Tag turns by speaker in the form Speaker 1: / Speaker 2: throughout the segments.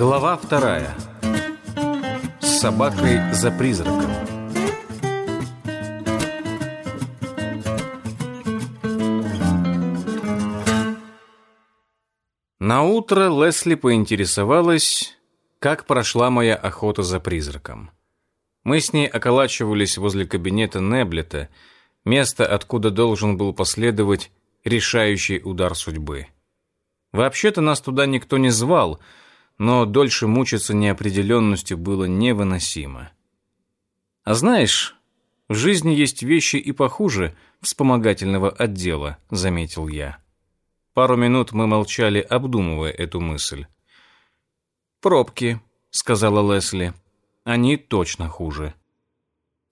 Speaker 1: Глава вторая. С собакой за призраком. На утро Лесли поинтересовалась, как прошла моя охота за призраком. Мы с ней околачивались возле кабинета Неблета, места, откуда должен был последовать решающий удар судьбы. Вообще-то нас туда никто не звал — но дольше мучиться неопределенностью было невыносимо. А знаешь, в жизни есть вещи и похуже вспомогательного отдела, заметил я. Пару минут мы молчали, обдумывая эту мысль. «Пробки», — сказала Лесли. «Они точно хуже».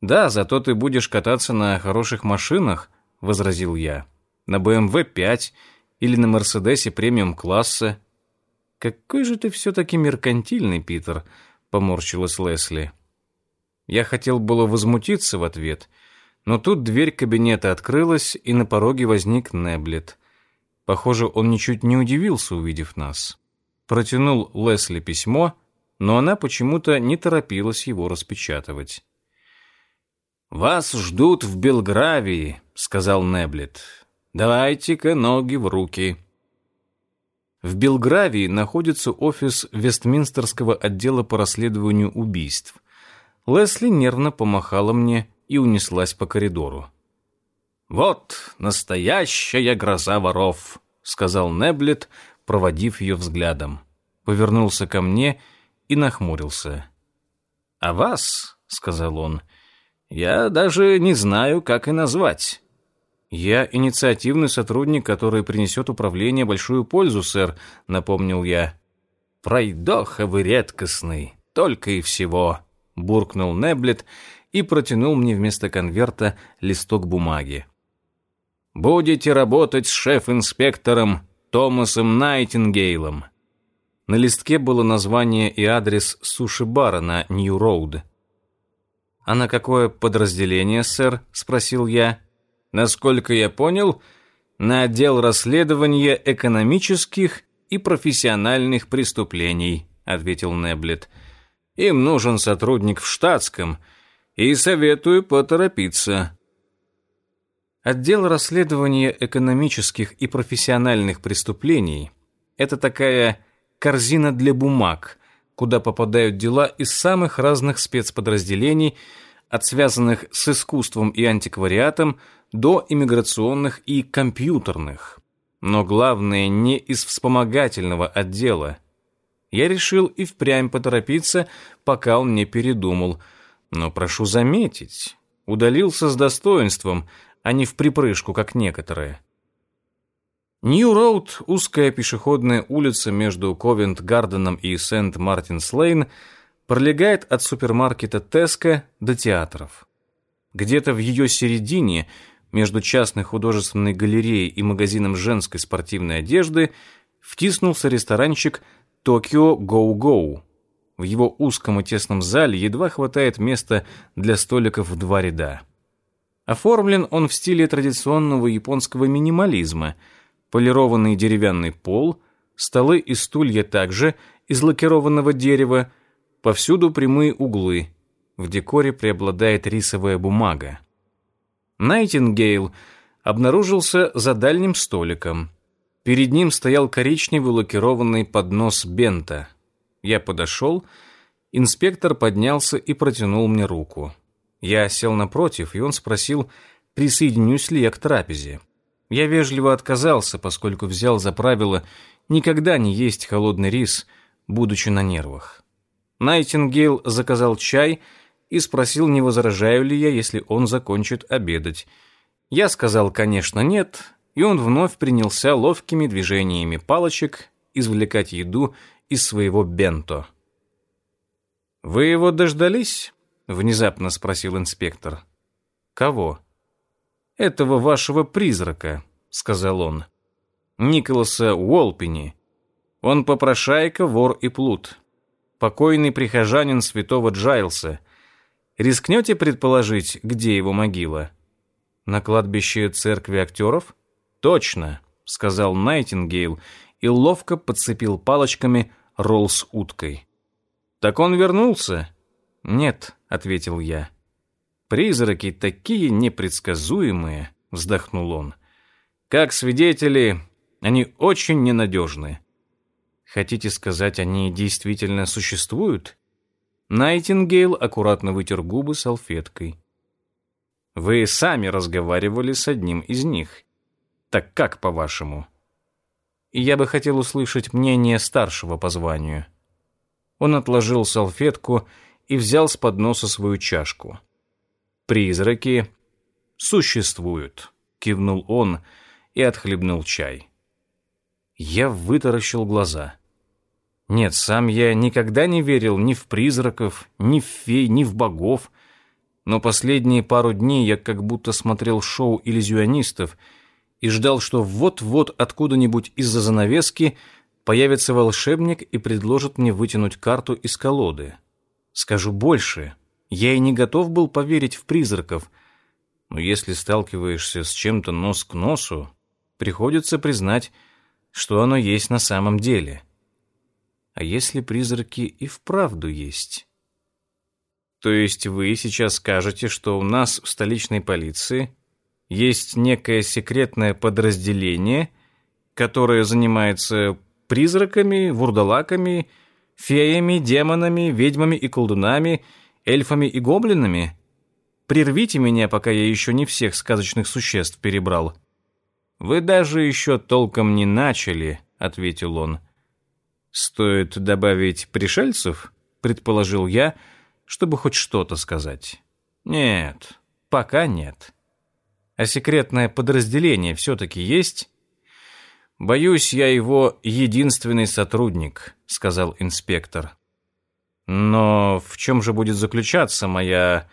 Speaker 1: «Да, зато ты будешь кататься на хороших машинах», — возразил я. «На BMW 5 или на Мерседесе премиум-класса «Какой же ты все-таки меркантильный, Питер», — поморщилась Лесли. Я хотел было возмутиться в ответ, но тут дверь кабинета открылась, и на пороге возник Неблет. Похоже, он ничуть не удивился, увидев нас. Протянул Лесли письмо, но она почему-то не торопилась его распечатывать. «Вас ждут в Белгравии», — сказал Неблет. «Давайте-ка ноги в руки». В Белгравии находится офис Вестминстерского отдела по расследованию убийств. Лесли нервно помахала мне и унеслась по коридору. «Вот настоящая гроза воров», — сказал Неблет, проводив ее взглядом. Повернулся ко мне и нахмурился. «А вас», — сказал он, — «я даже не знаю, как и назвать». «Я инициативный сотрудник, который принесет управлению большую пользу, сэр», — напомнил я. «Пройдоха вы редкостный, только и всего», — буркнул Неблет и протянул мне вместо конверта листок бумаги. «Будете работать с шеф-инспектором Томасом Найтингейлом». На листке было название и адрес суши-бара на Нью-Роуд. «А на какое подразделение, сэр?» — спросил я. Насколько я понял, на отдел расследования экономических и профессиональных преступлений, ответил Неблет. Им нужен сотрудник в штатском, и советую поторопиться. Отдел расследования экономических и профессиональных преступлений это такая корзина для бумаг, куда попадают дела из самых разных спецподразделений, от связанных с искусством и антиквариатом до иммиграционных и компьютерных. Но главное не из вспомогательного отдела. Я решил и впрямь поторопиться, пока он не передумал. Но прошу заметить, удалился с достоинством, а не в припрыжку, как некоторые. Нью-Роуд, узкая пешеходная улица между Ковент-Гарденом и Сент-Мартинс-Лейн, пролегает от супермаркета Теско до театров. Где-то в ее середине между частной художественной галереей и магазином женской спортивной одежды втиснулся ресторанчик «Токио Гоу-Гоу». В его узком и тесном зале едва хватает места для столиков в два ряда. Оформлен он в стиле традиционного японского минимализма. Полированный деревянный пол, столы и стулья также из лакированного дерева, повсюду прямые углы. В декоре преобладает рисовая бумага. Найтингейл обнаружился за дальним столиком. Перед ним стоял коричневый лакированный поднос бента. Я подошел, инспектор поднялся и протянул мне руку. Я сел напротив, и он спросил, присоединюсь ли я к трапезе. Я вежливо отказался, поскольку взял за правило никогда не есть холодный рис, будучи на нервах. Найтингейл заказал чай — и спросил, не возражаю ли я, если он закончит обедать. Я сказал, конечно, нет, и он вновь принялся ловкими движениями палочек извлекать еду из своего бенто. «Вы его дождались?» — внезапно спросил инспектор. «Кого?» «Этого вашего призрака», — сказал он. «Николаса Уолпини. Он попрошайка, вор и плут. Покойный прихожанин святого Джайлса. Рискнете предположить, где его могила?» На кладбище церкви актеров? Точно, сказал Найтингейл и ловко подцепил палочками ролл с уткой. Так он вернулся? Нет, ответил я. Призраки такие непредсказуемые, вздохнул он. Как свидетели, они очень ненадежны. Хотите сказать, они действительно существуют? Найтингейл аккуратно вытер губы салфеткой. Вы сами разговаривали с одним из них. Так как, по-вашему? Я бы хотел услышать мнение старшего по званию. Он отложил салфетку и взял с подноса свою чашку. Призраки существуют, кивнул он и отхлебнул чай. Я вытаращил глаза. Нет, сам я никогда не верил ни в призраков, ни в фей, ни в богов. Но последние пару дней я как будто смотрел шоу иллюзионистов и ждал, что вот-вот откуда-нибудь из-за занавески появится волшебник и предложит мне вытянуть карту из колоды. Скажу больше, я и не готов был поверить в призраков, но если сталкиваешься с чем-то нос к носу, приходится признать, что оно есть на самом деле. А если призраки и вправду есть? То есть вы сейчас скажете, что у нас в столичной полиции есть некое секретное подразделение, которое занимается призраками, вурдалаками, феями, демонами, ведьмами и колдунами, эльфами и гоблинами? Прервите меня, пока я еще не всех сказочных существ перебрал. Вы даже еще толком не начали, ответил он. Стоит добавить пришельцев, предположил я, чтобы хоть что-то сказать. Нет, пока нет. А секретное подразделение все-таки есть? Боюсь, я его единственный сотрудник, сказал инспектор. Но в чем же будет заключаться моя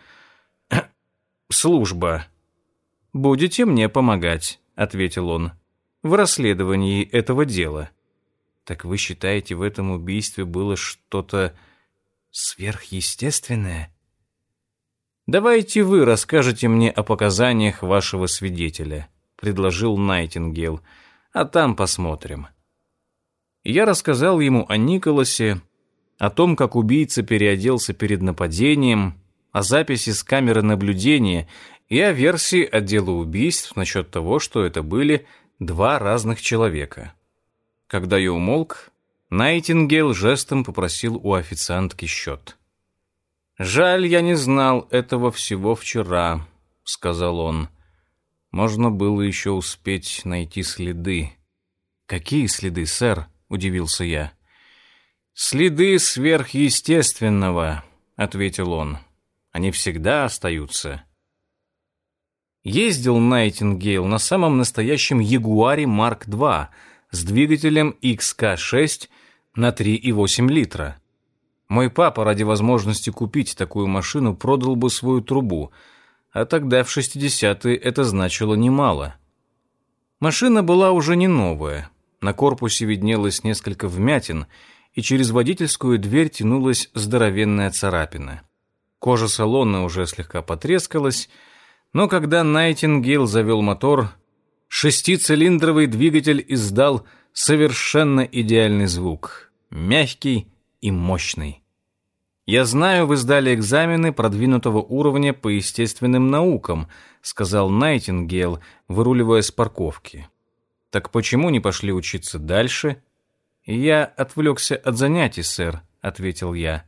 Speaker 1: служба? Будете мне помогать, ответил он. В расследовании этого дела. Так вы считаете, в этом убийстве было что-то сверхъестественное? Давайте вы расскажете мне о показаниях вашего свидетеля, предложил Найтингейл, а там посмотрим. Я рассказал ему о Николасе, о том, как убийца переоделся перед нападением, о записи с камеры наблюдения и о версии отдела убийств насчет того, что это были два разных человека. Когда я умолк, Найтингейл жестом попросил у официантки счет. «Жаль, я не знал этого всего вчера», — сказал он. «Можно было еще успеть найти следы». «Какие следы, сэр?» — удивился я. «Следы сверхъестественного», — ответил он. «Они всегда остаются». Ездил Найтингейл на самом настоящем Ягуаре Марк-2 — с двигателем XK6 на 3,8 литра. Мой папа ради возможности купить такую машину продал бы свою трубу, а тогда в 60-е это значило немало. Машина была уже не новая. На корпусе виднелось несколько вмятин, и через водительскую дверь тянулась здоровенная царапина. Кожа салона уже слегка потрескалась, но когда Найтингейл завел мотор, Шестицилиндровый двигатель издал совершенно идеальный звук, мягкий и мощный. «Я знаю, вы сдали экзамены продвинутого уровня по естественным наукам», сказал Найтингейл, выруливая с парковки. «Так почему не пошли учиться дальше?» «Я отвлекся от занятий, сэр», — ответил я.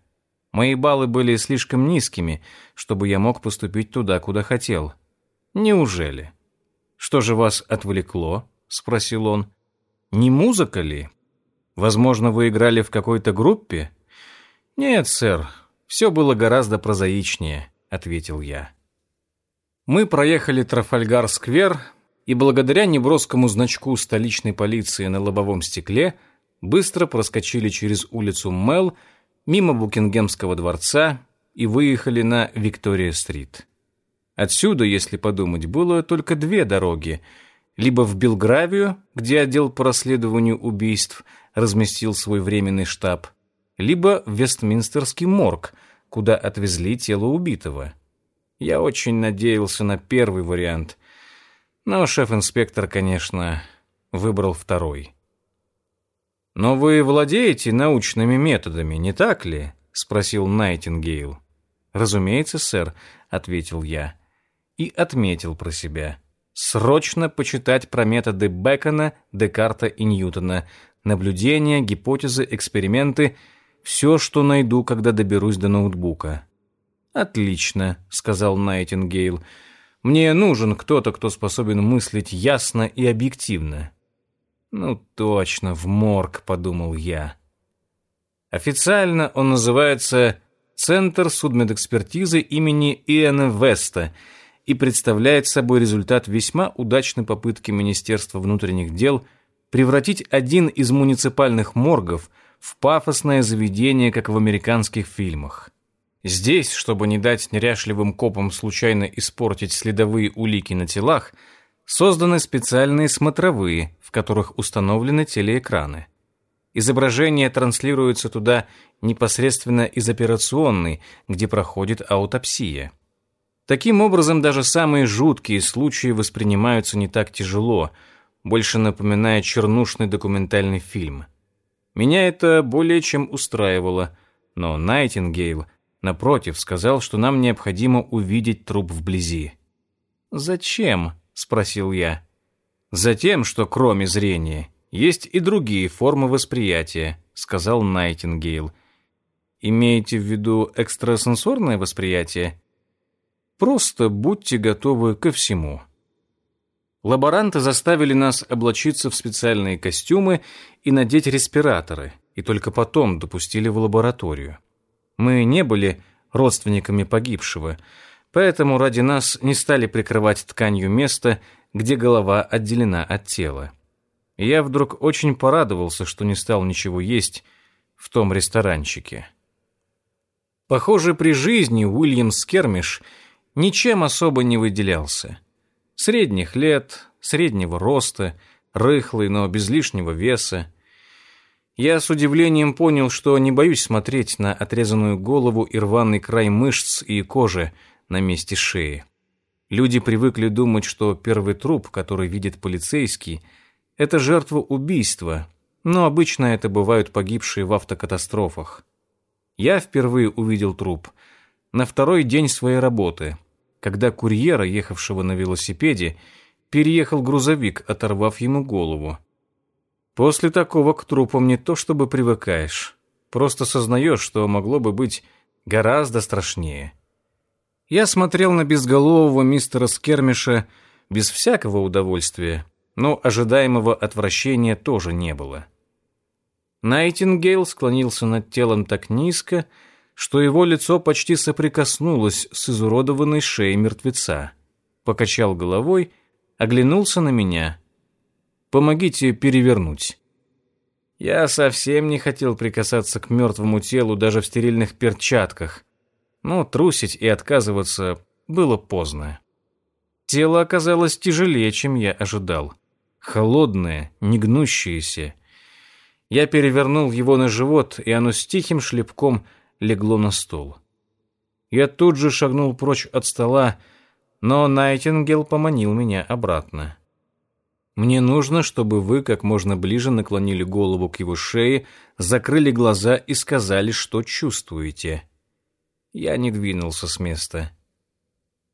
Speaker 1: «Мои баллы были слишком низкими, чтобы я мог поступить туда, куда хотел». «Неужели?» «Что же вас отвлекло?» — спросил он. «Не музыка ли? Возможно, вы играли в какой-то группе?» «Нет, сэр, все было гораздо прозаичнее», — ответил я. Мы проехали Трафальгар-сквер, и благодаря неброскому значку столичной полиции на лобовом стекле быстро проскочили через улицу Мел, мимо Букингемского дворца и выехали на Виктория-стрит. Отсюда, если подумать, было только две дороги. Либо в Белгравию, где отдел по расследованию убийств разместил свой временный штаб, либо в Вестминстерский морг, куда отвезли тело убитого. Я очень надеялся на первый вариант, Но шеф-инспектор, конечно, выбрал второй. «Но вы владеете научными методами, не так ли?» — спросил Найтингейл. «Разумеется, сэр», — ответил я. И отметил про себя. «Срочно почитать про методы Бекона, Декарта и Ньютона, наблюдения, гипотезы, эксперименты, все, что найду, когда доберусь до ноутбука». «Отлично», — сказал Найтингейл. Мне нужен кто-то, кто способен мыслить ясно и объективно. Ну точно, в морг, подумал я. Официально он называется Центр судмедэкспертизы имени Иэна Веста и представляет собой результат весьма удачной попытки Министерства внутренних дел превратить один из муниципальных моргов в пафосное заведение, как в американских фильмах. Здесь, чтобы не дать неряшливым копам случайно испортить следовые улики на телах, созданы специальные смотровые, в которых установлены телеэкраны. Изображение транслируется туда непосредственно из операционной, где проходит аутопсия. Таким образом, даже самые жуткие случаи воспринимаются не так тяжело, больше напоминая чернушный документальный фильм. Меня это более чем устраивало, но Найтингейл – Напротив, сказал, что нам необходимо увидеть труп вблизи. «Зачем?» — спросил я. «Затем, что кроме зрения есть и другие формы восприятия», — сказал Найтингейл. «Имеете в виду экстрасенсорное восприятие?» «Просто будьте готовы ко всему». Лаборанты заставили нас облачиться в специальные костюмы и надеть респираторы, и только потом допустили в лабораторию. Мы не были родственниками погибшего, поэтому ради нас не стали прикрывать тканью место, где голова отделена от тела. Я вдруг очень порадовался, что не стал ничего есть в том ресторанчике. Похоже, при жизни Уильям Скермиш ничем особо не выделялся. Средних лет, среднего роста, рыхлый, но без лишнего веса, я с удивлением понял, что не боюсь смотреть на отрезанную голову и рваный край мышц и кожи на месте шеи. Люди привыкли думать, что первый труп, который видит полицейский, это жертва убийства, но обычно это бывают погибшие в автокатастрофах. Я впервые увидел труп на второй день своей работы, когда курьера, ехавшего на велосипеде, переехал грузовик, оторвав ему голову. После такого к трупам не то чтобы привыкаешь, просто сознаешь, что могло бы быть гораздо страшнее. Я смотрел на безголового мистера Скермиша без всякого удовольствия, но ожидаемого отвращения тоже не было. Найтингейл склонился над телом так низко, что его лицо почти соприкоснулось с изуродованной шеей мертвеца. Покачал головой, оглянулся на меня — Помогите перевернуть». Я совсем не хотел прикасаться к мертвому телу даже в стерильных перчатках, но трусить и отказываться было поздно. Тело оказалось тяжелее, чем я ожидал. Холодное, негнущееся. Я перевернул его на живот, и оно с тихим шлепком легло на стол. Я тут же шагнул прочь от стола, но Найтингел поманил меня обратно. Мне нужно, чтобы вы как можно ближе наклонили голову к его шее, закрыли глаза и сказали, что чувствуете. Я не двинулся с места.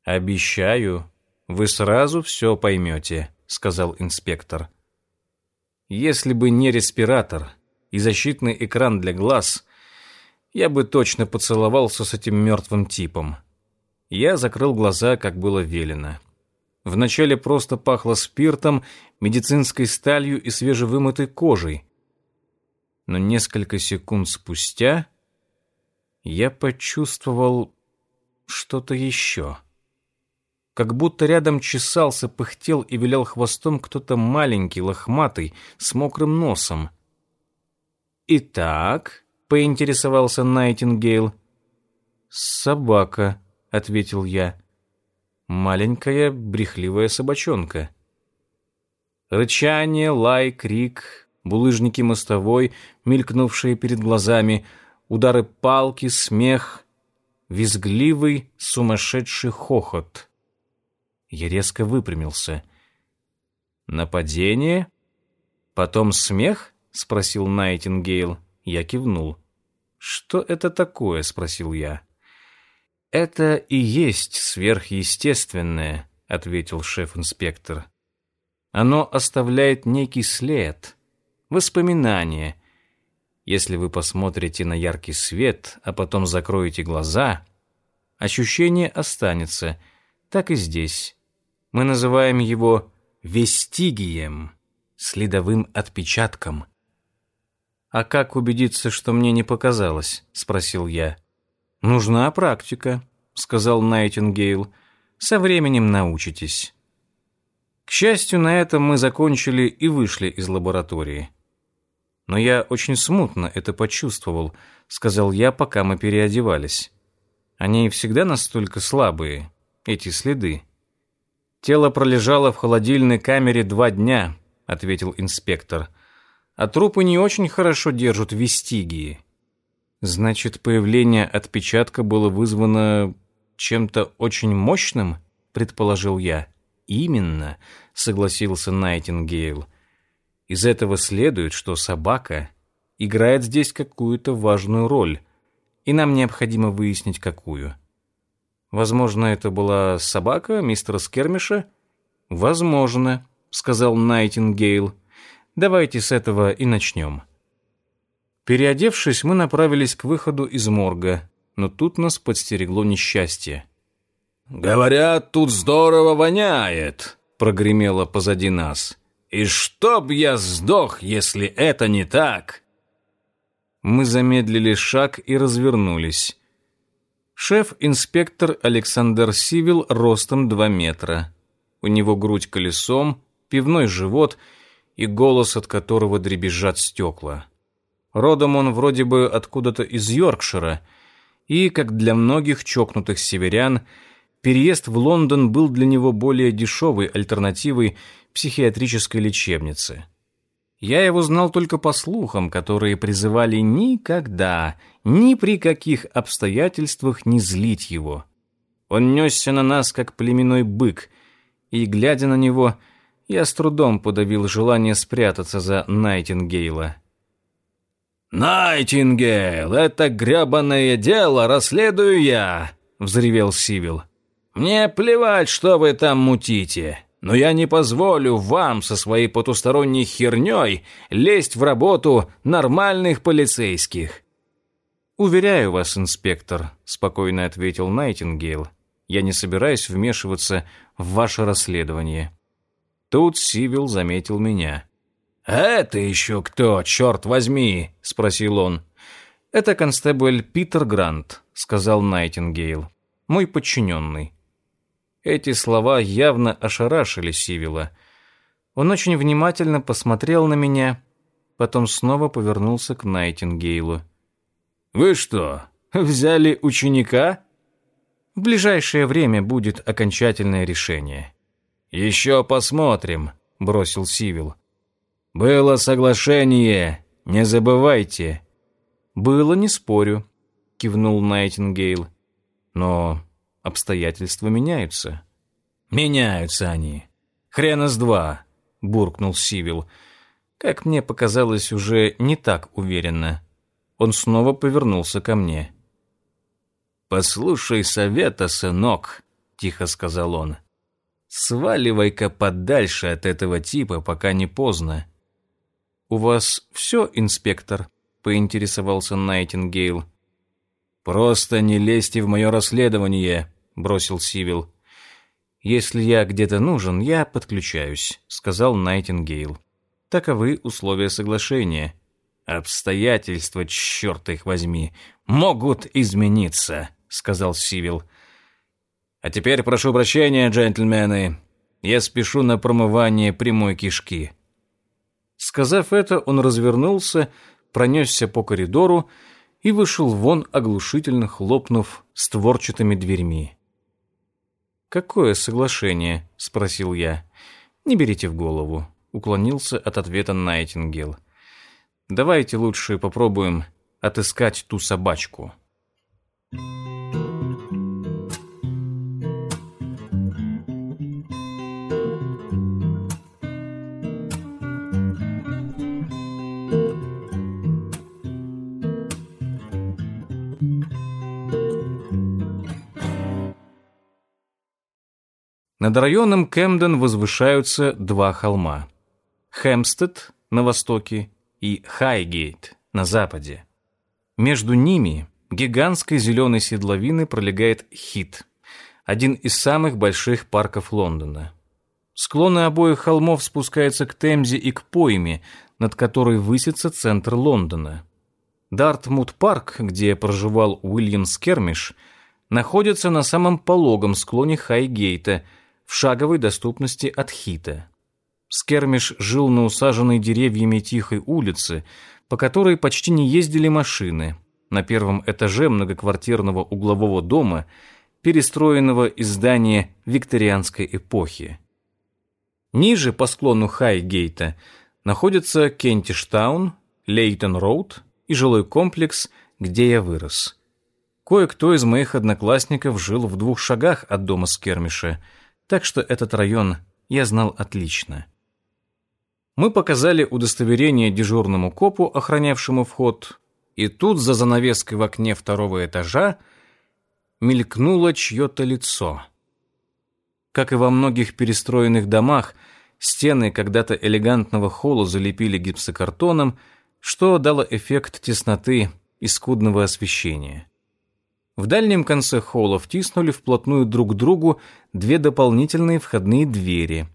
Speaker 1: «Обещаю, вы сразу все поймете», — сказал инспектор. «Если бы не респиратор и защитный экран для глаз, я бы точно поцеловался с этим мертвым типом». Я закрыл глаза, как было велено. Вначале просто пахло спиртом, медицинской сталью и свежевымытой кожей. Но несколько секунд спустя я почувствовал что-то еще. Как будто рядом чесался, пыхтел и вилял хвостом кто-то маленький, лохматый, с мокрым носом. «Итак», — поинтересовался Найтингейл. «Собака», — ответил я маленькая брехливая собачонка. Рычание, лай, крик, булыжники мостовой, мелькнувшие перед глазами, удары палки, смех, визгливый, сумасшедший хохот. Я резко выпрямился. Нападение? Потом смех? спросил Найтингейл. Я кивнул. Что это такое? спросил я. Это и есть сверхъестественное, ответил шеф-инспектор. Оно оставляет некий след, воспоминание. Если вы посмотрите на яркий свет, а потом закроете глаза, ощущение останется. Так и здесь. Мы называем его вестигием, следовым отпечатком. «А как убедиться, что мне не показалось?» — спросил я. «Нужна практика», — сказал Найтингейл. «Со временем научитесь». К счастью, на этом мы закончили и вышли из лаборатории. Но я очень смутно это почувствовал, сказал я, пока мы переодевались. Они всегда настолько слабые, эти следы. Тело пролежало в холодильной камере два дня, ответил инспектор. А трупы не очень хорошо держат вестигии. Значит, появление отпечатка было вызвано чем-то очень мощным, предположил я. Именно, согласился Найтингейл. Из этого следует, что собака играет здесь какую-то важную роль, и нам необходимо выяснить, какую. Возможно, это была собака мистера Скермиша? Возможно, сказал Найтингейл. Давайте с этого и начнем. Переодевшись, мы направились к выходу из морга, но тут нас подстерегло несчастье.
Speaker 2: «Говорят, тут здорово воняет», — прогремело позади нас. «И чтоб я сдох, если это не так!»
Speaker 1: Мы замедлили шаг и развернулись. Шеф-инспектор Александр Сивил ростом два метра. У него грудь колесом, пивной живот и голос, от которого дребезжат стекла. Родом он вроде бы откуда-то из Йоркшира, и, как для многих чокнутых северян, переезд в Лондон был для него более дешевой альтернативой психиатрической лечебницы. Я его знал только по слухам, которые призывали никогда, ни при каких обстоятельствах не злить его. Он несся на нас, как племенной бык, и, глядя на него, я с трудом подавил желание спрятаться за Найтингейла.
Speaker 2: «Найтингейл, это гребаное дело расследую я!» — взревел Сивил. Мне плевать, что вы там мутите, но я не позволю вам со своей потусторонней херней лезть в работу нормальных полицейских».
Speaker 1: «Уверяю вас, инспектор», — спокойно ответил Найтингейл, «я не собираюсь вмешиваться в ваше расследование». Тут Сивил заметил меня.
Speaker 2: «Это еще кто, черт возьми?» — спросил он.
Speaker 1: «Это констебль Питер Грант», — сказал Найтингейл. «Мой подчиненный. Эти слова явно ошарашили Сивила. Он очень внимательно посмотрел на меня, потом снова повернулся к Найтингейлу.
Speaker 2: «Вы что, взяли ученика?»
Speaker 1: «В ближайшее время будет окончательное решение».
Speaker 2: «Еще посмотрим», — бросил Сивил. «Было соглашение, не забывайте».
Speaker 1: «Было, не спорю», — кивнул Найтингейл. «Но Обстоятельства меняются.
Speaker 2: Меняются они. Хрена с два, буркнул Сивил.
Speaker 1: Как мне показалось, уже не так уверенно. Он снова повернулся ко мне.
Speaker 2: «Послушай совета, сынок», — тихо сказал он. «Сваливай-ка подальше от этого типа, пока не поздно».
Speaker 1: «У вас все, инспектор?» — поинтересовался Найтингейл.
Speaker 2: «Просто не лезьте в мое расследование», — бросил Сивил.
Speaker 1: «Если я где-то нужен, я подключаюсь», — сказал Найтингейл. «Таковы условия соглашения».
Speaker 2: «Обстоятельства, черт их возьми, могут измениться», — сказал Сивил. «А теперь прошу прощения, джентльмены. Я спешу на промывание прямой кишки».
Speaker 1: Сказав это, он развернулся, пронесся по коридору и вышел вон, оглушительно хлопнув створчатыми дверьми. «Какое соглашение?» — спросил я. «Не берите в голову», — уклонился от ответа Найтингел. «Давайте лучше попробуем отыскать ту собачку». Над районом Кэмден возвышаются два холма. Хэмстед на востоке и Хайгейт на западе. Между ними гигантской зеленой седловины пролегает Хит, один из самых больших парков Лондона. Склоны обоих холмов спускаются к Темзе и к пойме, над которой высится центр Лондона. Дартмут-парк, где проживал Уильям Скермиш, находится на самом пологом склоне Хайгейта, в шаговой доступности от Хита. Скермиш жил на усаженной деревьями тихой улице, по которой почти не ездили машины. На первом этаже многоквартирного углового дома, перестроенного из здания викторианской эпохи. Ниже по склону Хайгейта находятся Кентиш-Таун, Лейтон-Роуд и жилой комплекс, где я вырос. Кое-кто из моих одноклассников жил в двух шагах от дома Скермиша, так что этот район я знал отлично. Мы показали удостоверение дежурному копу, охранявшему вход, и тут за занавеской в окне второго этажа мелькнуло чье-то лицо — как и во многих перестроенных домах, стены когда-то элегантного холла залепили гипсокартоном, что дало эффект тесноты и скудного освещения. В дальнем конце холла втиснули вплотную друг к другу две дополнительные входные двери.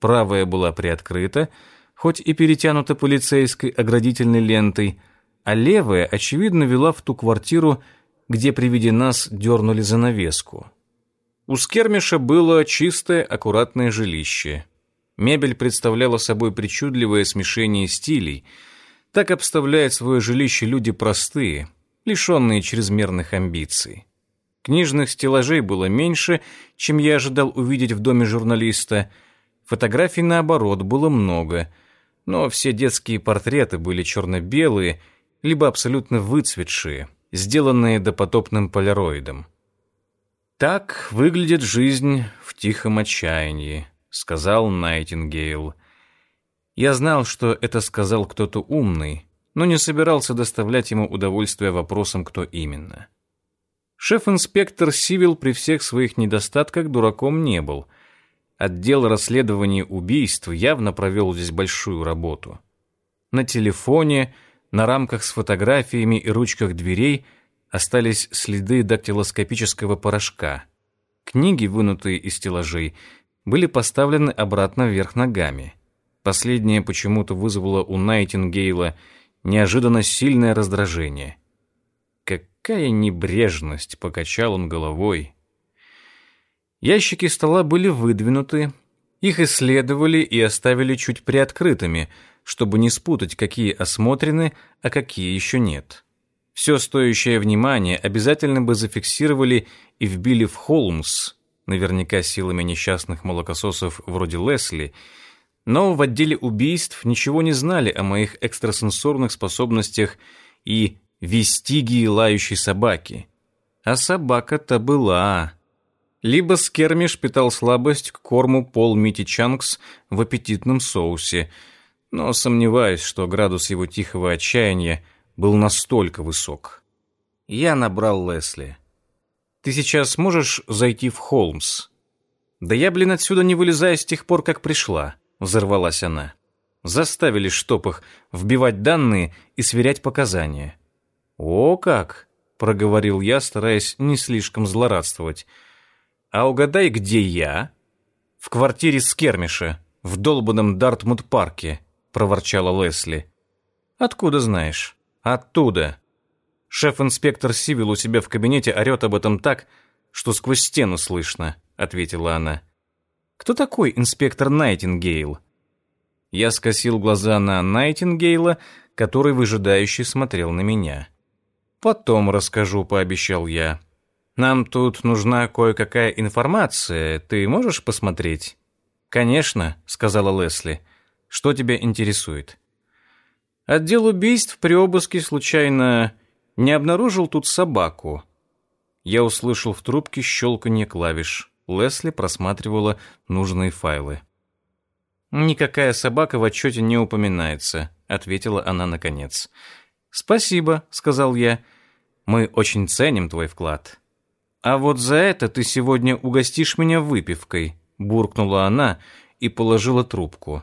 Speaker 1: Правая была приоткрыта, хоть и перетянута полицейской оградительной лентой, а левая, очевидно, вела в ту квартиру, где при виде нас дернули занавеску. У Скермиша было чистое, аккуратное жилище. Мебель представляла собой причудливое смешение стилей. Так обставляют свое жилище люди простые, лишенные чрезмерных амбиций. Книжных стеллажей было меньше, чем я ожидал увидеть в доме журналиста. Фотографий, наоборот, было много, но все детские портреты были черно-белые, либо абсолютно выцветшие, сделанные допотопным полироидом. «Так выглядит жизнь в тихом отчаянии», — сказал Найтингейл. Я знал, что это сказал кто-то умный, но не собирался доставлять ему удовольствие вопросом, кто именно. Шеф-инспектор Сивил при всех своих недостатках дураком не был. Отдел расследования убийств явно провел здесь большую работу. На телефоне, на рамках с фотографиями и ручках дверей — остались следы дактилоскопического порошка. Книги, вынутые из стеллажей, были поставлены обратно вверх ногами. Последнее почему-то вызвало у Найтингейла неожиданно сильное раздражение. Какая небрежность, покачал он головой. Ящики стола были выдвинуты, их исследовали и оставили чуть приоткрытыми, чтобы не спутать, какие осмотрены, а какие еще нет. Все стоящее внимание обязательно бы зафиксировали и вбили в Холмс, наверняка силами несчастных молокососов вроде Лесли, но в отделе убийств ничего не знали о моих экстрасенсорных способностях и вестигии лающей собаки. А собака-то была. Либо Скермиш питал слабость к корму Пол Мити Чанкс в аппетитном соусе, но сомневаюсь, что градус его тихого отчаяния был настолько высок. Я набрал Лесли. «Ты сейчас можешь зайти в Холмс?» «Да я, блин, отсюда не вылезаю с тех пор, как пришла», — взорвалась она. Заставили штопах вбивать данные и сверять показания. «О как!» — проговорил я, стараясь не слишком злорадствовать. «А угадай, где я?» «В квартире Скермиша, в долбанном Дартмут-парке», — проворчала Лесли. «Откуда знаешь?» Оттуда. Шеф-инспектор Сивил у себя в кабинете орет об этом так, что сквозь стену слышно, ответила она. Кто такой инспектор Найтингейл? Я скосил глаза на Найтингейла, который выжидающе смотрел на меня. Потом расскажу, пообещал я. Нам тут нужна кое-какая информация. Ты можешь посмотреть? Конечно, сказала Лесли. Что тебя интересует? Отдел убийств при обыске случайно не обнаружил тут собаку. Я услышал в трубке щелканье клавиш. Лесли просматривала нужные файлы. «Никакая собака в отчете не упоминается», — ответила она наконец. «Спасибо», — сказал я. «Мы очень ценим твой вклад». «А вот за это ты сегодня угостишь меня выпивкой», буркнула она и положила трубку.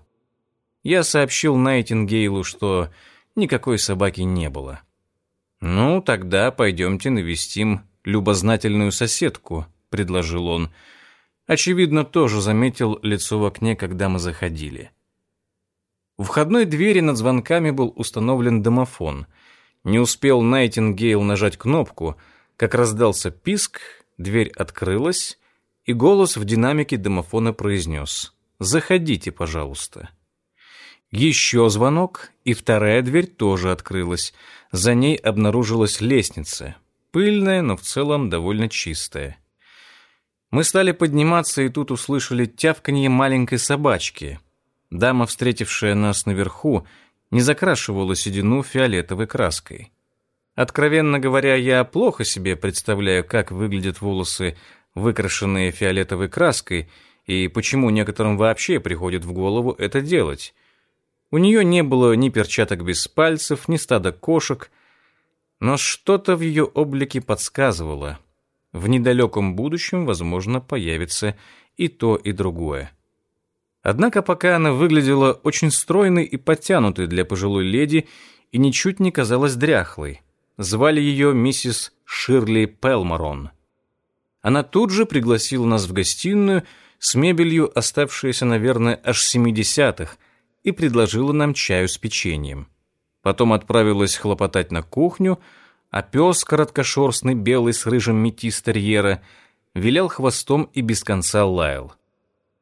Speaker 1: Я сообщил Найтингейлу, что никакой собаки не было. «Ну, тогда пойдемте навестим любознательную соседку», — предложил он. Очевидно, тоже заметил лицо в окне, когда мы заходили. У входной двери над звонками был установлен домофон. Не успел Найтингейл нажать кнопку, как раздался писк, дверь открылась, и голос в динамике домофона произнес «Заходите, пожалуйста». Еще звонок, и вторая дверь тоже открылась. За ней обнаружилась лестница. Пыльная, но в целом довольно чистая. Мы стали подниматься, и тут услышали тявканье маленькой собачки. Дама, встретившая нас наверху, не закрашивала седину фиолетовой краской. Откровенно говоря, я плохо себе представляю, как выглядят волосы, выкрашенные фиолетовой краской, и почему некоторым вообще приходит в голову это делать. У нее не было ни перчаток без пальцев, ни стада кошек, но что-то в ее облике подсказывало. В недалеком будущем, возможно, появится и то, и другое. Однако пока она выглядела очень стройной и подтянутой для пожилой леди и ничуть не казалась дряхлой. Звали ее миссис Ширли Пелмарон. Она тут же пригласила нас в гостиную с мебелью, оставшейся, наверное, аж 70-х, и предложила нам чаю с печеньем. Потом отправилась хлопотать на кухню, а пес, короткошерстный, белый с рыжим метистерьера, вилял хвостом и без конца лаял.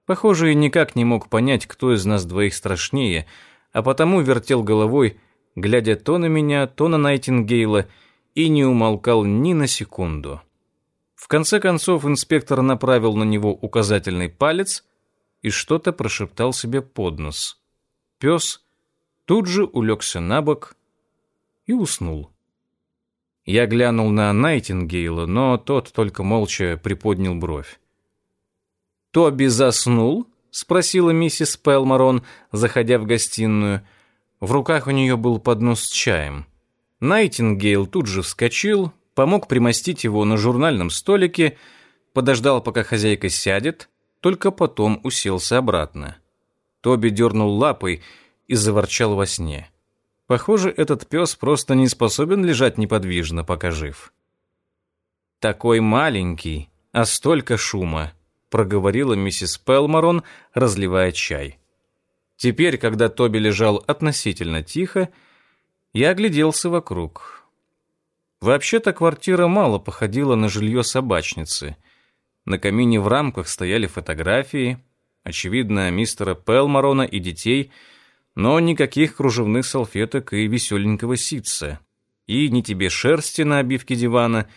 Speaker 1: Похоже, и никак не мог понять, кто из нас двоих страшнее, а потому вертел головой, глядя то на меня, то на Найтингейла, и не умолкал ни на секунду. В конце концов инспектор направил на него указательный палец и что-то прошептал себе под нос. Пес тут же улегся на бок и уснул. Я глянул на Найтингейла, но тот только молча приподнял бровь. «Тоби заснул?» — спросила миссис Пелмарон, заходя в гостиную. В руках у нее был поднос с чаем. Найтингейл тут же вскочил, помог примостить его на журнальном столике, подождал, пока хозяйка сядет, только потом уселся обратно. Тоби дернул лапой и заворчал во сне. Похоже, этот пес просто не способен лежать неподвижно, пока жив. «Такой маленький, а столько шума», — проговорила миссис Пелмарон, разливая чай. Теперь, когда Тоби лежал относительно тихо, я огляделся вокруг. Вообще-то квартира мало походила на жилье собачницы. На камине в рамках стояли фотографии, очевидно, мистера Пелмарона и детей, но никаких кружевных салфеток и веселенького ситца. И ни тебе шерсти на обивке дивана,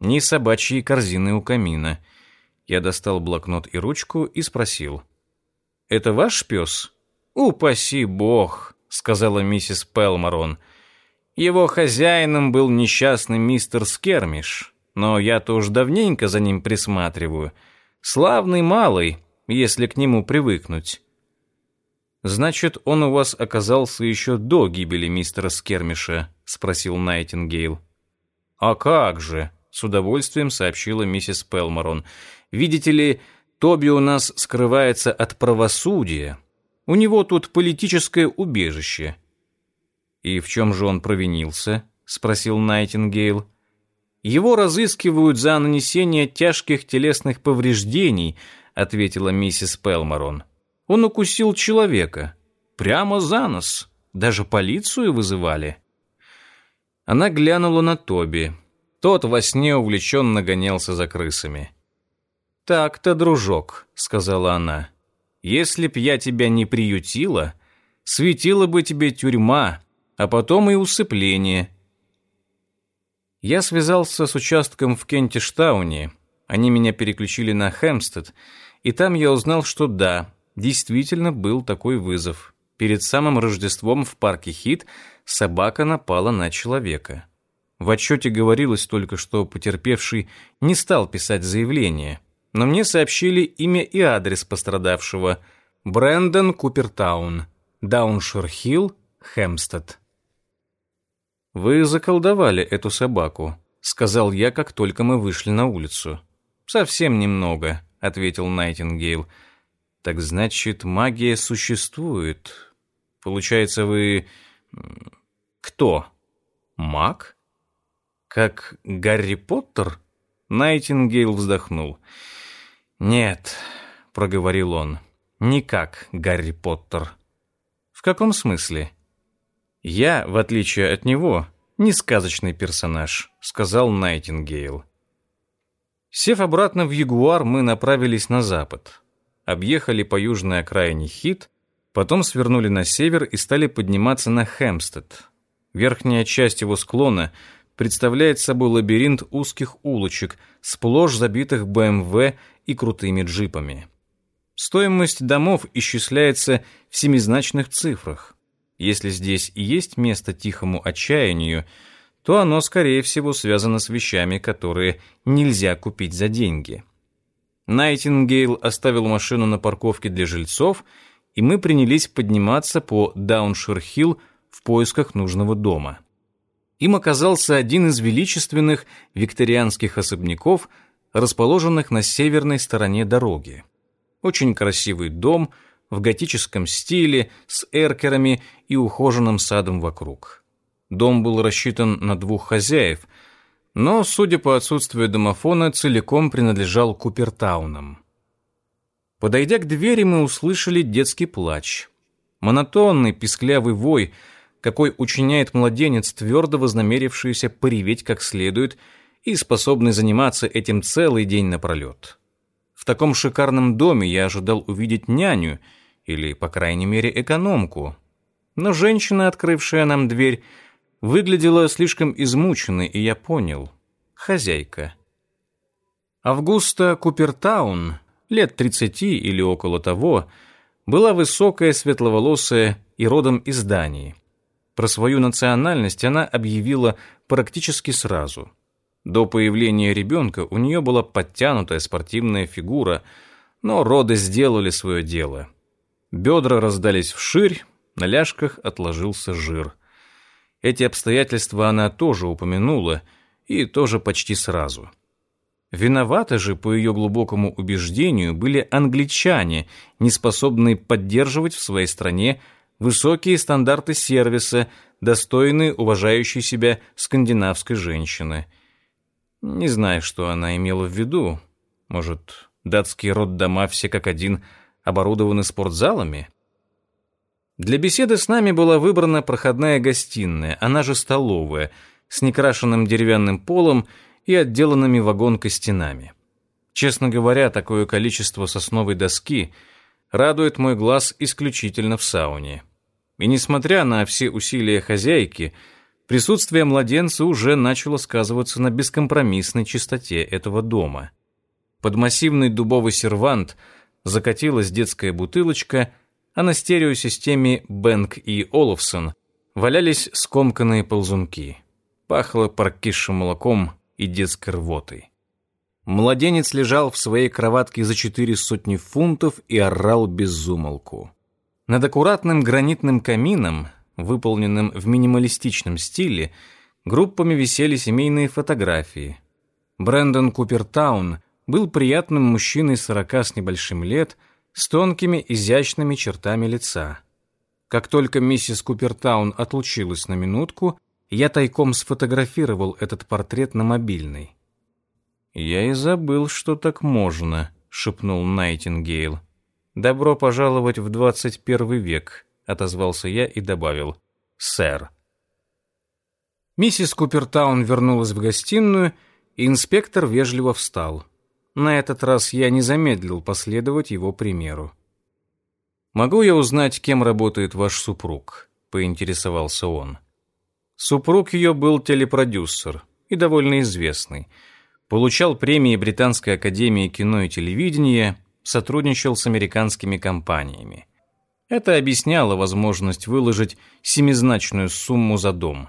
Speaker 1: ни собачьи корзины у камина. Я достал блокнот и ручку и спросил. «Это ваш пес?» «Упаси бог», — сказала миссис Пелмарон. «Его хозяином был несчастный мистер Скермиш, но я-то уж давненько за ним присматриваю. Славный малый, если к нему привыкнуть. Значит, он у вас оказался еще до гибели мистера Скермиша, спросил Найтингейл. А как же, с удовольствием сообщила миссис Пелморон. Видите ли, Тоби у нас скрывается от правосудия. У него тут политическое убежище. И в чем же он провинился? спросил Найтингейл. Его разыскивают за нанесение тяжких телесных повреждений, ответила миссис Пелморон. Он укусил человека. Прямо за нос. Даже полицию вызывали. Она глянула на Тоби. Тот во сне увлеченно гонялся за крысами. «Так-то, дружок», — сказала она, — «если б я тебя не приютила, светила бы тебе тюрьма, а потом и усыпление». Я связался с участком в Кентиштауне, они меня переключили на Хэмстед, и там я узнал, что да, действительно был такой вызов. Перед самым Рождеством в парке Хит собака напала на человека. В отчете говорилось только, что потерпевший не стал писать заявление, но мне сообщили имя и адрес пострадавшего – Брэндон Купертаун, Дауншир-Хилл, Хэмстед. «Вы заколдовали эту собаку», — сказал я, как только мы вышли на улицу. «Совсем немного», — ответил Найтингейл. Так значит, магия существует. Получается, вы... Кто? Маг? Как Гарри Поттер? Найтингейл вздохнул. «Нет», — проговорил он, — «не как Гарри Поттер». «В каком смысле?» «Я, в отличие от него, не сказочный персонаж», — сказал Найтингейл. Сев обратно в Ягуар, мы направились на запад. Объехали по южной окраине Хит, потом свернули на север и стали подниматься на Хэмстед. Верхняя часть его склона представляет собой лабиринт узких улочек, сплошь забитых БМВ и крутыми джипами. Стоимость домов исчисляется в семизначных цифрах. Если здесь и есть место тихому отчаянию, то оно, скорее всего, связано с вещами, которые нельзя купить за деньги. Найтингейл оставил машину на парковке для жильцов, и мы принялись подниматься по Дауншир-Хилл в поисках нужного дома. Им оказался один из величественных викторианских особняков, расположенных на северной стороне дороги. Очень красивый дом в готическом стиле с эркерами и ухоженным садом вокруг. Дом был рассчитан на двух хозяев, но, судя по отсутствию домофона, целиком принадлежал Купертаунам. Подойдя к двери, мы услышали детский плач. Монотонный, писклявый вой — какой учиняет младенец, твердо вознамерившийся пореветь как следует и способный заниматься этим целый день напролет. В таком шикарном доме я ожидал увидеть няню или, по крайней мере, экономку. Но женщина, открывшая нам дверь, выглядела слишком измученной, и я понял — хозяйка. Августа Купертаун, лет тридцати или около того, была высокая, светловолосая и родом из Дании. Про свою национальность она объявила практически сразу. До появления ребенка у нее была подтянутая спортивная фигура, но роды сделали свое дело. Бедра раздались вширь, на ляжках отложился жир. Эти обстоятельства она тоже упомянула, и тоже почти сразу. Виноваты же, по ее глубокому убеждению, были англичане, не способные поддерживать в своей стране высокие стандарты сервиса, достойные уважающей себя скандинавской женщины. Не знаю, что она имела в виду. Может, датские роддома все как один оборудованы спортзалами? Для беседы с нами была выбрана проходная гостиная, она же столовая, с некрашенным деревянным полом и отделанными вагонкой стенами. Честно говоря, такое количество сосновой доски — радует мой глаз исключительно в сауне. И несмотря на все усилия хозяйки, присутствие младенца уже начало сказываться на бескомпромиссной чистоте этого дома. Под массивный дубовый сервант закатилась детская бутылочка, а на стереосистеме Бэнк и Олафсон валялись скомканные ползунки. Пахло прокисшим молоком и детской рвотой. Младенец лежал в своей кроватке за четыре сотни фунтов и орал без зумолку. Над аккуратным гранитным камином, выполненным в минималистичном стиле, группами висели семейные фотографии. Брэндон Купертаун был приятным мужчиной сорока с небольшим лет, с тонкими изящными чертами лица. Как только миссис Купертаун отлучилась на минутку, я тайком сфотографировал этот портрет на мобильный. «Я и забыл, что так можно», — шепнул Найтингейл. «Добро пожаловать в двадцать первый век», — отозвался я и добавил. «Сэр». Миссис Купертаун вернулась в гостиную, и инспектор вежливо встал. На этот раз я не замедлил последовать его примеру. «Могу я узнать, кем работает ваш супруг?» — поинтересовался он. Супруг ее был телепродюсер и довольно известный — Получал премии Британской академии кино и телевидения, сотрудничал с американскими компаниями. Это объясняло возможность выложить семизначную сумму за дом.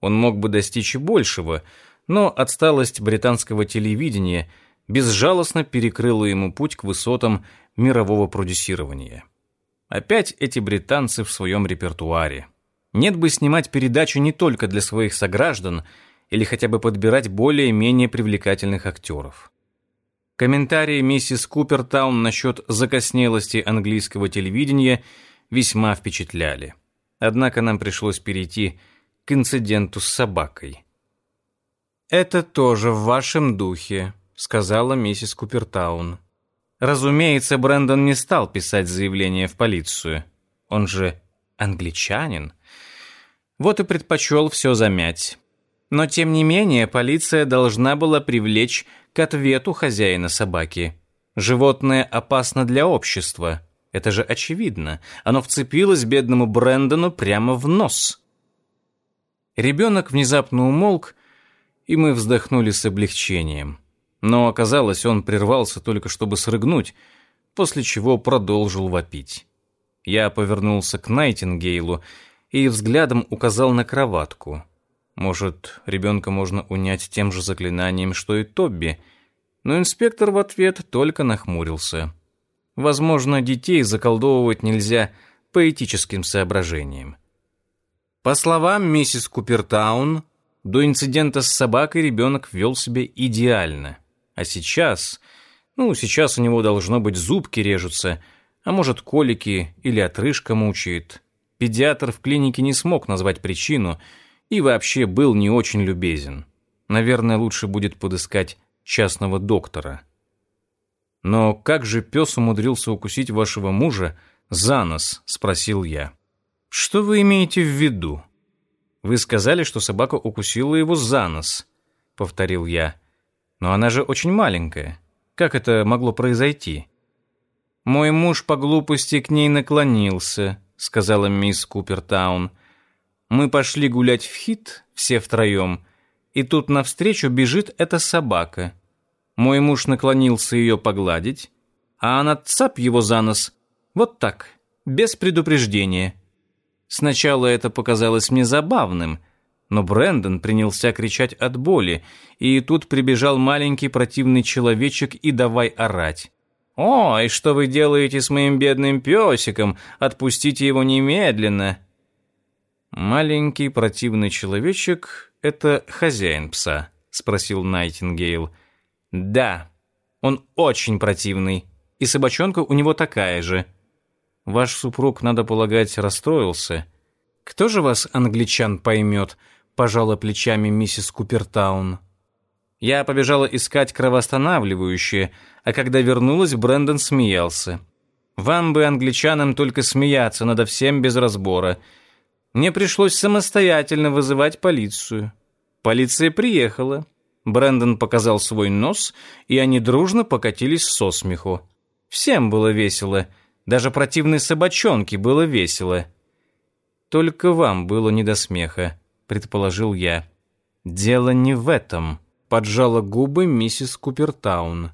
Speaker 1: Он мог бы достичь большего, но отсталость британского телевидения безжалостно перекрыла ему путь к высотам мирового продюсирования. Опять эти британцы в своем репертуаре. Нет бы снимать передачу не только для своих сограждан – или хотя бы подбирать более-менее привлекательных актеров. Комментарии миссис Купертаун насчет закоснелости английского телевидения весьма впечатляли. Однако нам пришлось перейти к инциденту с собакой. «Это тоже в вашем духе», — сказала миссис Купертаун. Разумеется, Брэндон не стал писать заявление в полицию. Он же англичанин. Вот и предпочел все замять. Но, тем не менее, полиция должна была привлечь к ответу хозяина собаки. Животное опасно для общества. Это же очевидно. Оно вцепилось бедному Брэндону прямо в нос. Ребенок внезапно умолк, и мы вздохнули с облегчением. Но оказалось, он прервался только чтобы срыгнуть, после чего продолжил вопить. Я повернулся к Найтингейлу и взглядом указал на кроватку. Может, ребенка можно унять тем же заклинанием, что и Тобби, но инспектор в ответ только нахмурился. Возможно, детей заколдовывать нельзя по этическим соображениям. По словам миссис Купертаун, до инцидента с собакой ребенок вел себя идеально. А сейчас... Ну, сейчас у него должно быть зубки режутся, а может, колики или отрыжка мучает. Педиатр в клинике не смог назвать причину и вообще был не очень любезен. Наверное, лучше будет подыскать частного доктора. «Но как же пес умудрился укусить вашего мужа за нос?» – спросил я. «Что вы имеете в виду?» «Вы сказали, что собака укусила его за нос», — повторил я. Но она же очень маленькая. Как это могло произойти? Мой муж по глупости к ней наклонился, сказала мисс Купертаун. Мы пошли гулять в хит, все втроем, и тут навстречу бежит эта собака. Мой муж наклонился ее погладить, а она цап его за нос. Вот так, без предупреждения. Сначала это показалось мне забавным — но Брэндон принялся кричать от боли, и тут прибежал маленький противный человечек и давай орать. «Ой, что вы делаете с моим бедным песиком? Отпустите его немедленно!» «Маленький противный человечек — это хозяин пса?» — спросил Найтингейл. «Да, он очень противный, и собачонка у него такая же. Ваш супруг, надо полагать, расстроился. Кто же вас, англичан, поймет?» Пожала плечами миссис Купертаун. Я побежала искать кровоостанавливающее, а когда вернулась, Брэндон смеялся. Вам бы, англичанам, только смеяться надо всем без разбора. Мне пришлось самостоятельно вызывать полицию. Полиция приехала. Брэндон показал свой нос, и они дружно покатились со смеху. Всем было весело. Даже противной собачонке было весело. Только вам было не до смеха предположил я. Дело не в этом, поджала губы миссис Купертаун,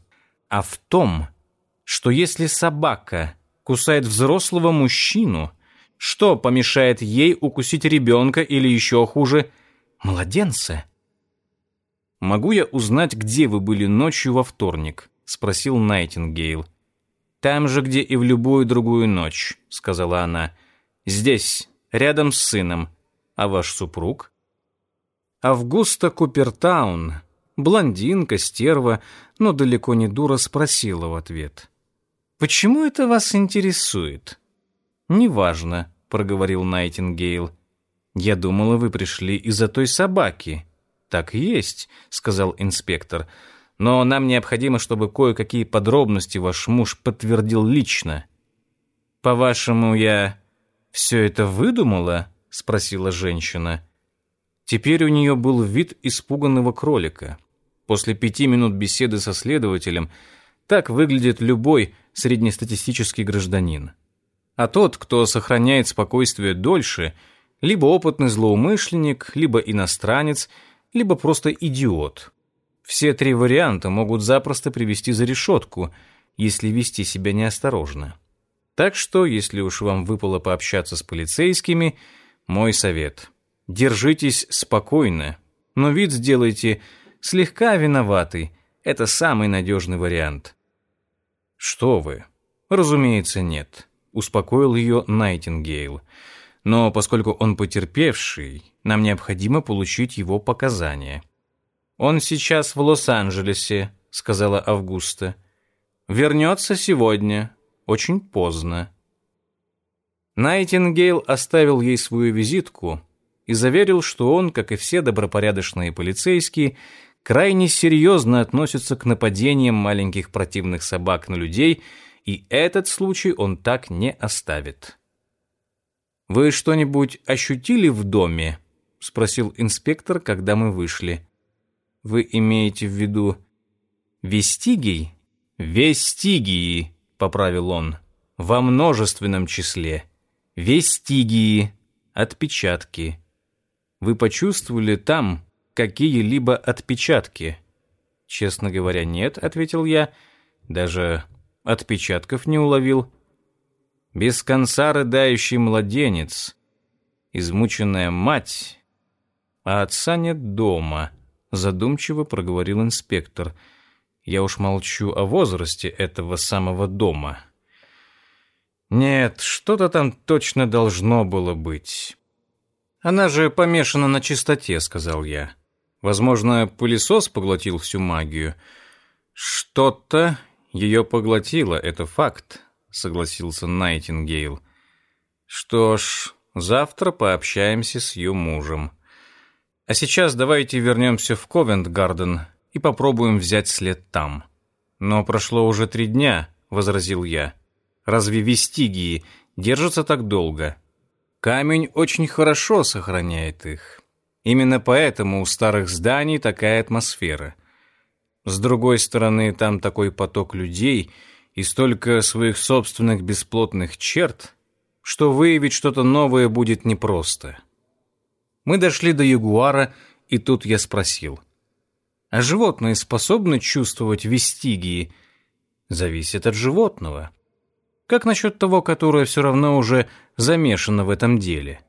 Speaker 1: а в том, что если собака кусает взрослого мужчину, что помешает ей укусить ребенка или еще хуже, младенца? «Могу я узнать, где вы были ночью во вторник?» — спросил Найтингейл. «Там же, где и в любую другую ночь», — сказала она. «Здесь, рядом с сыном. А ваш супруг? Августа Купертаун, блондинка, стерва, но далеко не дура, спросила в ответ. «Почему это вас интересует?» «Неважно», — проговорил Найтингейл. «Я думала, вы пришли из-за той собаки». «Так и есть», — сказал инспектор. «Но нам необходимо, чтобы кое-какие подробности ваш муж подтвердил лично». «По-вашему, я все это выдумала?» — спросила женщина. Теперь у нее был вид испуганного кролика. После пяти минут беседы со следователем так выглядит любой среднестатистический гражданин. А тот, кто сохраняет спокойствие дольше, либо опытный злоумышленник, либо иностранец, либо просто идиот. Все три варианта могут запросто привести за решетку, если вести себя неосторожно. Так что, если уж вам выпало пообщаться с полицейскими – мой совет. Держитесь спокойно, но вид сделайте слегка виноватый. Это самый надежный вариант. Что вы? Разумеется, нет. Успокоил ее Найтингейл. Но поскольку он потерпевший, нам необходимо получить его показания. Он сейчас в Лос-Анджелесе, — сказала Августа. «Вернется сегодня, очень поздно». Найтингейл оставил ей свою визитку и заверил, что он, как и все добропорядочные полицейские, крайне серьезно относится к нападениям маленьких противных собак на людей, и этот случай он так не оставит. «Вы что-нибудь ощутили в доме?» — спросил инспектор, когда мы вышли. «Вы имеете в виду вестигий?» «Вестигии», — поправил он, — «во множественном числе. Вестигии, отпечатки. Вы почувствовали там какие-либо отпечатки?» «Честно говоря, нет», — ответил я. «Даже отпечатков не уловил» без конца рыдающий младенец, измученная мать, а отца нет дома, задумчиво проговорил инспектор. Я уж молчу о возрасте этого самого дома. Нет, что-то там точно должно было быть. Она же помешана на чистоте, сказал я. Возможно, пылесос поглотил всю магию. Что-то ее поглотило, это факт согласился Найтингейл. Что ж, завтра пообщаемся с ее мужем. А сейчас давайте вернемся в Ковент-Гарден и попробуем взять след там. Но прошло уже три дня, возразил я. Разве вестигии держатся так долго? Камень очень хорошо сохраняет их. Именно поэтому у старых зданий такая атмосфера. С другой стороны, там такой поток людей — и столько своих собственных бесплотных черт, что выявить что-то новое будет непросто. Мы дошли до ягуара, и тут я спросил. А животные способны чувствовать вестигии? Зависит от животного. Как насчет того, которое все равно уже замешано в этом деле?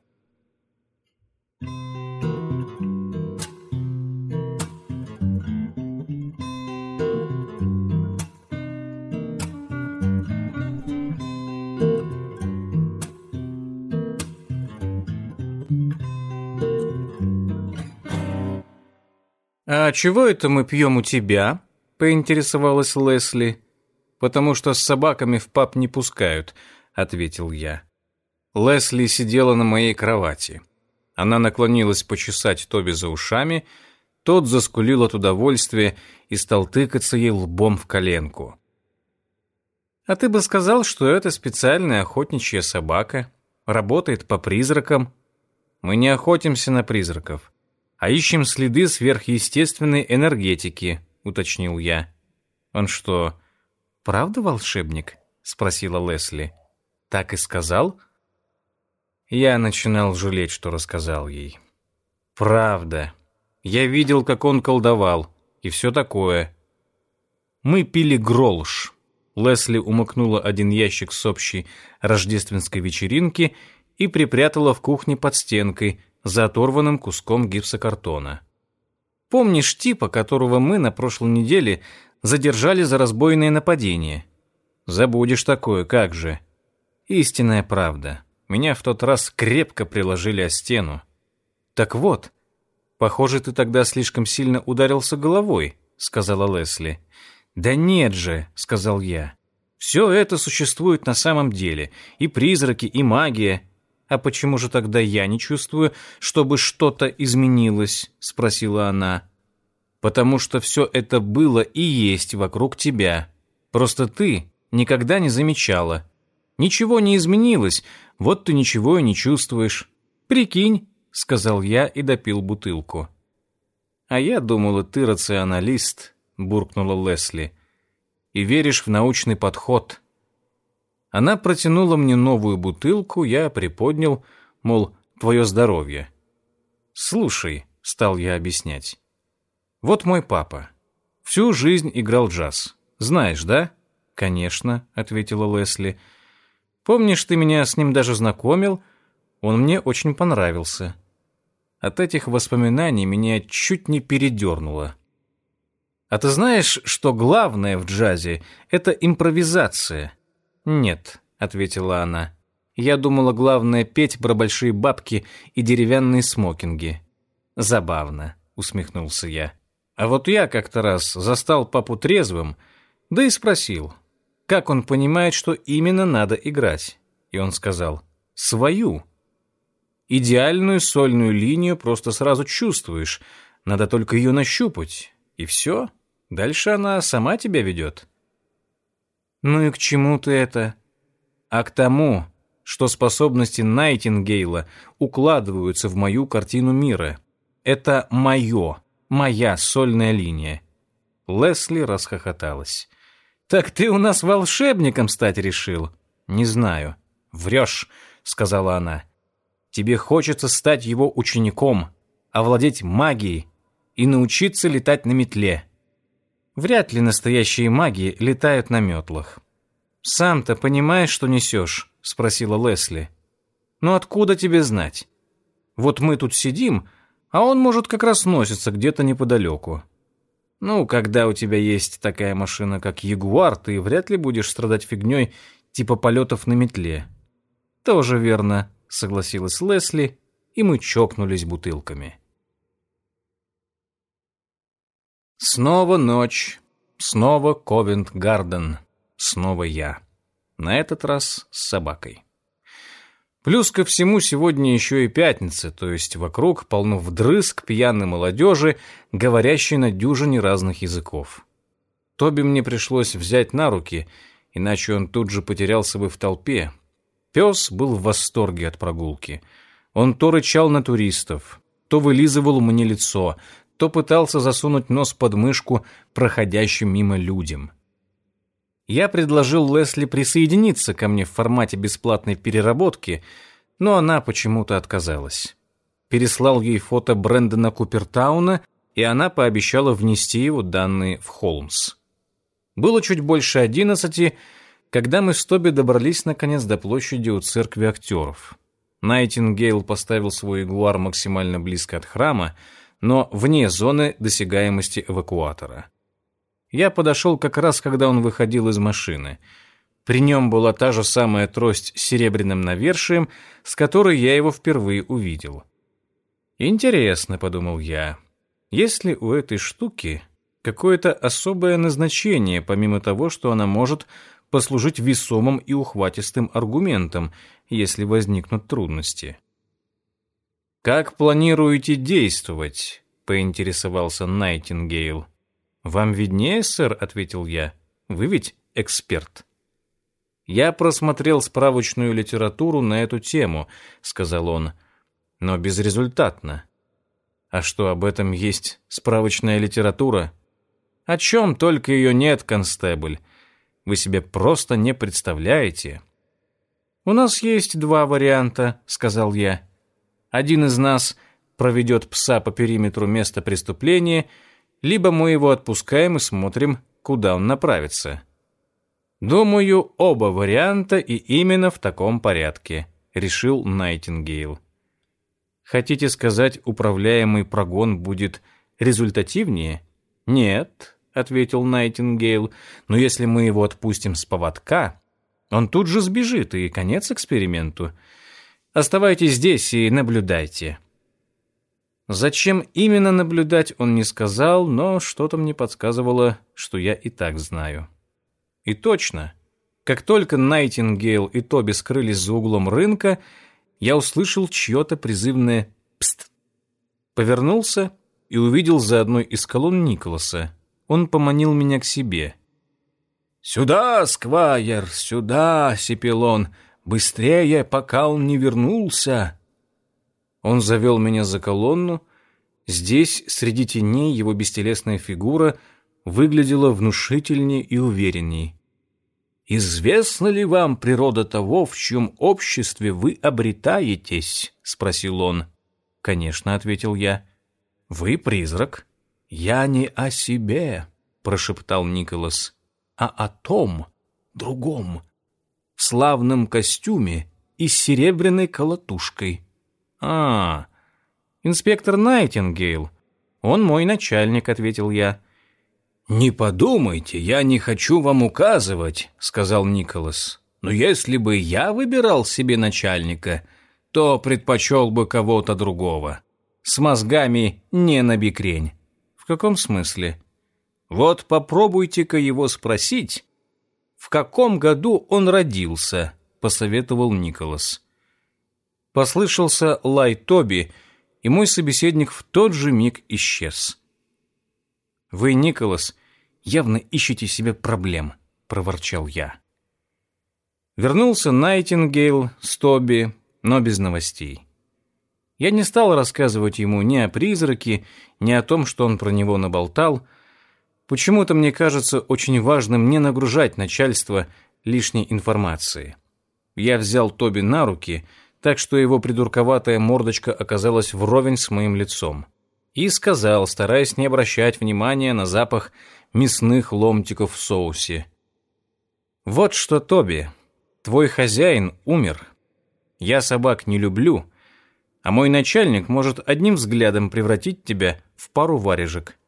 Speaker 1: «А чего это мы пьем у тебя?» — поинтересовалась Лесли. «Потому что с собаками в паб не пускают», — ответил я. Лесли сидела на моей кровати. Она наклонилась почесать Тоби за ушами, тот заскулил от удовольствия и стал тыкаться ей лбом в коленку. «А ты бы сказал, что это специальная охотничья собака, работает по призракам. Мы не охотимся на призраков а ищем следы сверхъестественной энергетики», — уточнил я. «Он что, правда волшебник?» — спросила Лесли. «Так и сказал?» Я начинал жалеть, что рассказал ей. «Правда. Я видел, как он колдовал, и все такое». Мы пили гролш. Лесли умыкнула один ящик с общей рождественской вечеринки и припрятала в кухне под стенкой, за оторванным куском гипсокартона. Помнишь типа, которого мы на прошлой неделе задержали за разбойное нападение? Забудешь такое, как же. Истинная правда. Меня в тот раз крепко приложили о стену. Так вот, похоже, ты тогда слишком сильно ударился головой, сказала Лесли. Да нет же, сказал я. Все это существует на самом деле. И призраки, и магия. «А почему же тогда я не чувствую, чтобы что-то изменилось?» — спросила она. «Потому что все это было и есть вокруг тебя. Просто ты никогда не замечала. Ничего не изменилось, вот ты ничего и не чувствуешь. Прикинь», — сказал я и допил бутылку. «А я думала, ты рационалист», — буркнула Лесли. «И веришь в научный подход». Она протянула мне новую бутылку, я приподнял, мол, твое здоровье. «Слушай», — стал я объяснять, — «вот мой папа. Всю жизнь играл джаз. Знаешь, да?» «Конечно», — ответила Лесли. «Помнишь, ты меня с ним даже знакомил? Он мне очень понравился». От этих воспоминаний меня чуть не передернуло. А ты знаешь, что главное в джазе — это импровизация — «Нет», — ответила она. «Я думала, главное петь про большие бабки и деревянные смокинги». «Забавно», — усмехнулся я. А вот я как-то раз застал папу трезвым, да и спросил, как он понимает, что именно надо играть. И он сказал «свою». Идеальную сольную линию просто сразу чувствуешь, надо только ее нащупать, и все, дальше она сама тебя ведет. Ну и к чему ты это? А к тому, что способности Найтингейла укладываются в мою картину мира. Это мое, моя сольная линия. Лесли расхохоталась. «Так ты у нас волшебником стать решил?» «Не знаю». «Врешь», — сказала она. «Тебе хочется стать его учеником, овладеть магией и научиться летать на метле». Вряд ли настоящие маги летают на метлах. «Сам-то понимаешь, что несешь?» — спросила Лесли. «Ну откуда тебе знать? Вот мы тут сидим, а он, может, как раз носится где-то неподалеку. Ну, когда у тебя есть такая машина, как Ягуар, ты вряд ли будешь страдать фигней типа полетов на метле». «Тоже верно», — согласилась Лесли, и мы чокнулись бутылками. Снова ночь, снова Ковент-Гарден. Снова я. На этот раз с собакой. Плюс ко всему сегодня еще и пятница, то есть вокруг полно вдрызг пьяной молодежи, говорящей на дюжине разных языков. Тоби мне пришлось взять на руки, иначе он тут же потерялся бы в толпе. Пес был в восторге от прогулки. Он то рычал на туристов, то вылизывал мне лицо, то пытался засунуть нос под мышку проходящим мимо людям. Я предложил Лесли присоединиться ко мне в формате бесплатной переработки, но она почему-то отказалась. Переслал ей фото Брэндона Купертауна, и она пообещала внести его данные в Холмс. Было чуть больше одиннадцати, когда мы с Тоби добрались наконец до площади у церкви актеров. Найтингейл поставил свой ягуар максимально близко от храма, но вне зоны досягаемости эвакуатора. Я подошел как раз, когда он выходил из машины. При нем была та же самая трость с серебряным навершием, с которой я его впервые увидел. «Интересно», — подумал я, — «есть ли у этой штуки какое-то особое назначение, помимо того, что она может послужить весомым и ухватистым аргументом, если возникнут трудности?» «Как планируете действовать?» — поинтересовался Найтингейл. «Вам виднее, сэр», — ответил я. «Вы ведь эксперт». «Я просмотрел справочную литературу на эту тему», — сказал он, — «но безрезультатно». «А что, об этом есть справочная литература?» «О чем только ее нет, констебль. Вы себе просто не представляете». «У нас есть два варианта», — сказал я. «Один из нас проведет пса по периметру места преступления — либо мы его отпускаем и смотрим, куда он направится. Думаю, оба варианта и именно в таком порядке, решил Найтингейл. Хотите сказать, управляемый прогон будет результативнее? Нет, ответил Найтингейл. Но если мы его отпустим с поводка, он тут же сбежит, и конец эксперименту. Оставайтесь здесь и наблюдайте. Зачем именно наблюдать, он не сказал, но что-то мне подсказывало, что я и так знаю. И точно, как только Найтингейл и Тоби скрылись за углом рынка, я услышал чье-то призывное «пст». Повернулся и увидел за одной из колонн Николаса. Он поманил меня к себе. «Сюда, сквайр, сюда!» — сипел он. «Быстрее, пока он не вернулся!» Он завел меня за колонну. Здесь, среди теней, его бестелесная фигура выглядела внушительнее и уверенней. «Известна ли вам природа того, в чьем обществе вы обретаетесь?» — спросил он. «Конечно», — ответил я. «Вы призрак». «Я не о себе», — прошептал Николас, — «а о том, другом, в славном костюме и с серебряной колотушкой». «А, инспектор Найтингейл. Он мой начальник», — ответил я. «Не подумайте, я не хочу вам указывать», — сказал Николас. «Но если бы я выбирал себе начальника, то предпочел бы кого-то другого. С мозгами не на бикрень. В каком смысле?»
Speaker 2: «Вот попробуйте-ка его спросить, в каком году он родился», — посоветовал Николас. Послышался лай Тоби, и мой собеседник в тот же миг исчез.
Speaker 1: «Вы, Николас, явно ищете себе проблем», — проворчал я. Вернулся Найтингейл с Тоби, но без новостей. Я не стал рассказывать ему ни о призраке, ни о том, что он про него наболтал. Почему-то мне кажется очень важным не нагружать начальство лишней информацией. Я взял Тоби на руки, так что его придурковатая мордочка оказалась вровень с моим лицом. И сказал, стараясь не обращать внимания на запах мясных ломтиков в соусе. «Вот что, Тоби, твой хозяин умер. Я собак не люблю, а мой начальник может одним взглядом превратить тебя в пару варежек.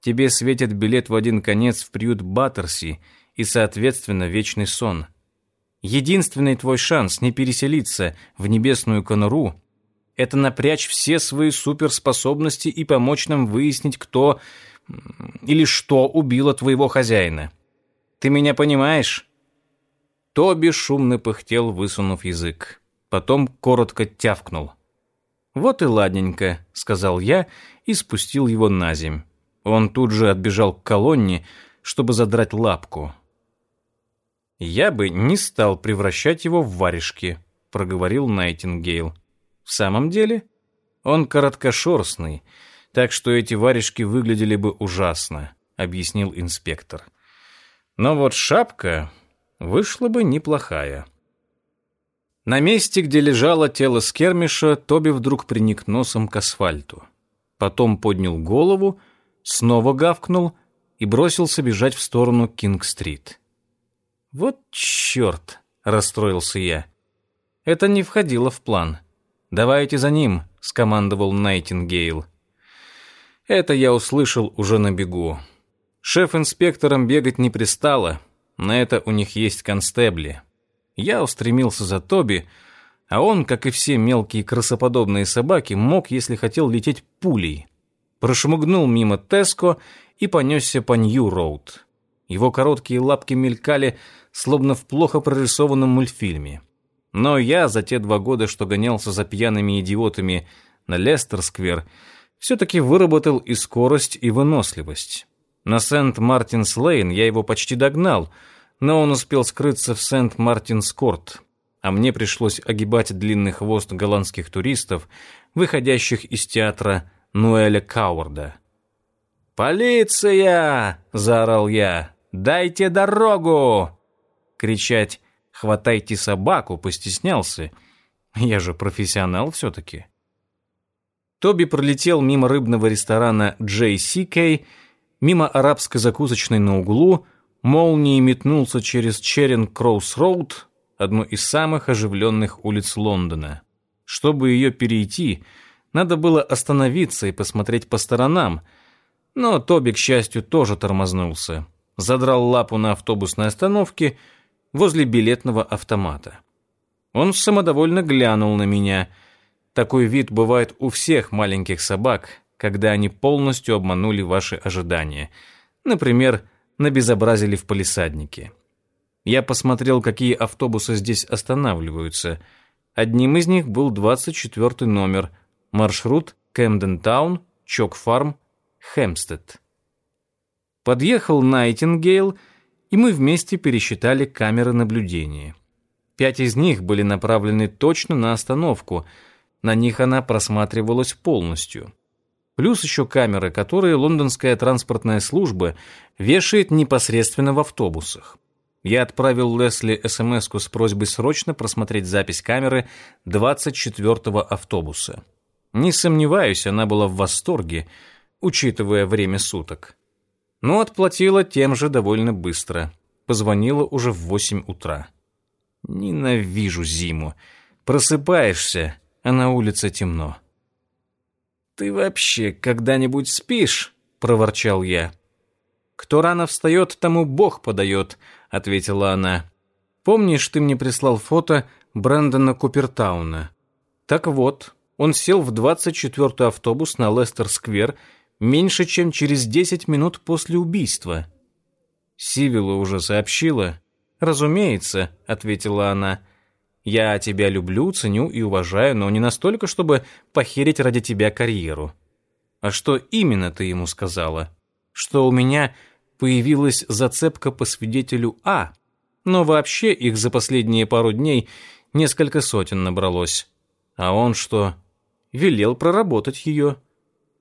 Speaker 1: Тебе светит билет в один конец в приют Баттерси и, соответственно, вечный сон. Единственный твой шанс не переселиться в небесную конуру — это напрячь все свои суперспособности и помочь нам выяснить, кто или что убило твоего хозяина. Ты меня понимаешь?» Тоби шумно пыхтел, высунув язык. Потом коротко тявкнул — «Вот и ладненько», — сказал я и спустил его на земь. Он тут же отбежал к колонне, чтобы задрать лапку. «Я бы не стал превращать его в варежки», — проговорил Найтингейл. «В самом деле, он короткошерстный, так что эти варежки выглядели бы ужасно», — объяснил инспектор. «Но вот шапка вышла бы неплохая». На месте, где лежало тело Скермиша, Тоби вдруг приник носом к асфальту. Потом поднял голову, снова гавкнул и бросился бежать в сторону Кинг-стрит. «Вот черт!» — расстроился я. Это не входило в план. «Давайте за ним», — скомандовал Найтингейл. Это я услышал уже на бегу. Шеф-инспекторам бегать не пристало, на это у них есть констебли. Я устремился за Тоби, а он, как и все мелкие красоподобные собаки, мог, если хотел, лететь пулей. Прошмыгнул мимо Теско и понесся по Нью-Роуд. Его короткие лапки мелькали, словно в плохо прорисованном мультфильме. Но я за те два года, что гонялся за пьяными идиотами на Лестер-сквер, все-таки выработал и скорость, и выносливость. На Сент-Мартинс-Лейн я его почти догнал — но он успел скрыться в Сент-Мартинс-Корт, а мне пришлось огибать длинный хвост голландских туристов, выходящих из театра Ноэля Кауарда. «Полиция!» — заорал я. «Дайте дорогу!» Кричать «Хватайте собаку!» постеснялся. Я же профессионал все-таки. Тоби пролетел мимо рыбного ресторана J.C.K., мимо арабской закусочной на углу, молнией метнулся через Черинг-Кросс-Роуд, одну из самых оживленных улиц Лондона. Чтобы ее перейти, надо было остановиться и посмотреть по сторонам, но Тоби, к счастью, тоже тормознулся. Задрал лапу на автобусной остановке возле билетного автомата. Он самодовольно глянул на меня. Такой вид бывает у всех маленьких собак, когда они полностью обманули ваши ожидания. Например, набезобразили в полисаднике. Я посмотрел, какие автобусы здесь останавливаются. Одним из них был 24 номер, маршрут Кэмден-таун, Чок-фарм, Хэмстед. Подъехал Найтингейл, и мы вместе пересчитали камеры наблюдения. Пять из них были направлены точно на остановку, на них она просматривалась полностью. Плюс еще камеры, которые лондонская транспортная служба вешает непосредственно в автобусах. Я отправил Лесли смс с просьбой срочно просмотреть запись камеры 24-го автобуса. Не сомневаюсь, она была в восторге, учитывая время суток. Но отплатила тем же довольно быстро. Позвонила уже в 8 утра. Ненавижу зиму. Просыпаешься, а на улице темно. «Ты вообще когда-нибудь спишь?» — проворчал я. «Кто рано встает, тому Бог подает», — ответила она. «Помнишь, ты мне прислал фото Брэндона Купертауна? Так вот, он сел в 24-й автобус на Лестер-сквер меньше, чем через десять минут после убийства. Сивила уже сообщила. «Разумеется», — ответила она, — «я тебя люблю, ценю и уважаю, но не настолько, чтобы похерить ради тебя карьеру». «А что именно ты ему сказала?» «Что у меня появилась зацепка по свидетелю А, но вообще их за последние пару дней несколько сотен набралось. А он что? Велел проработать ее».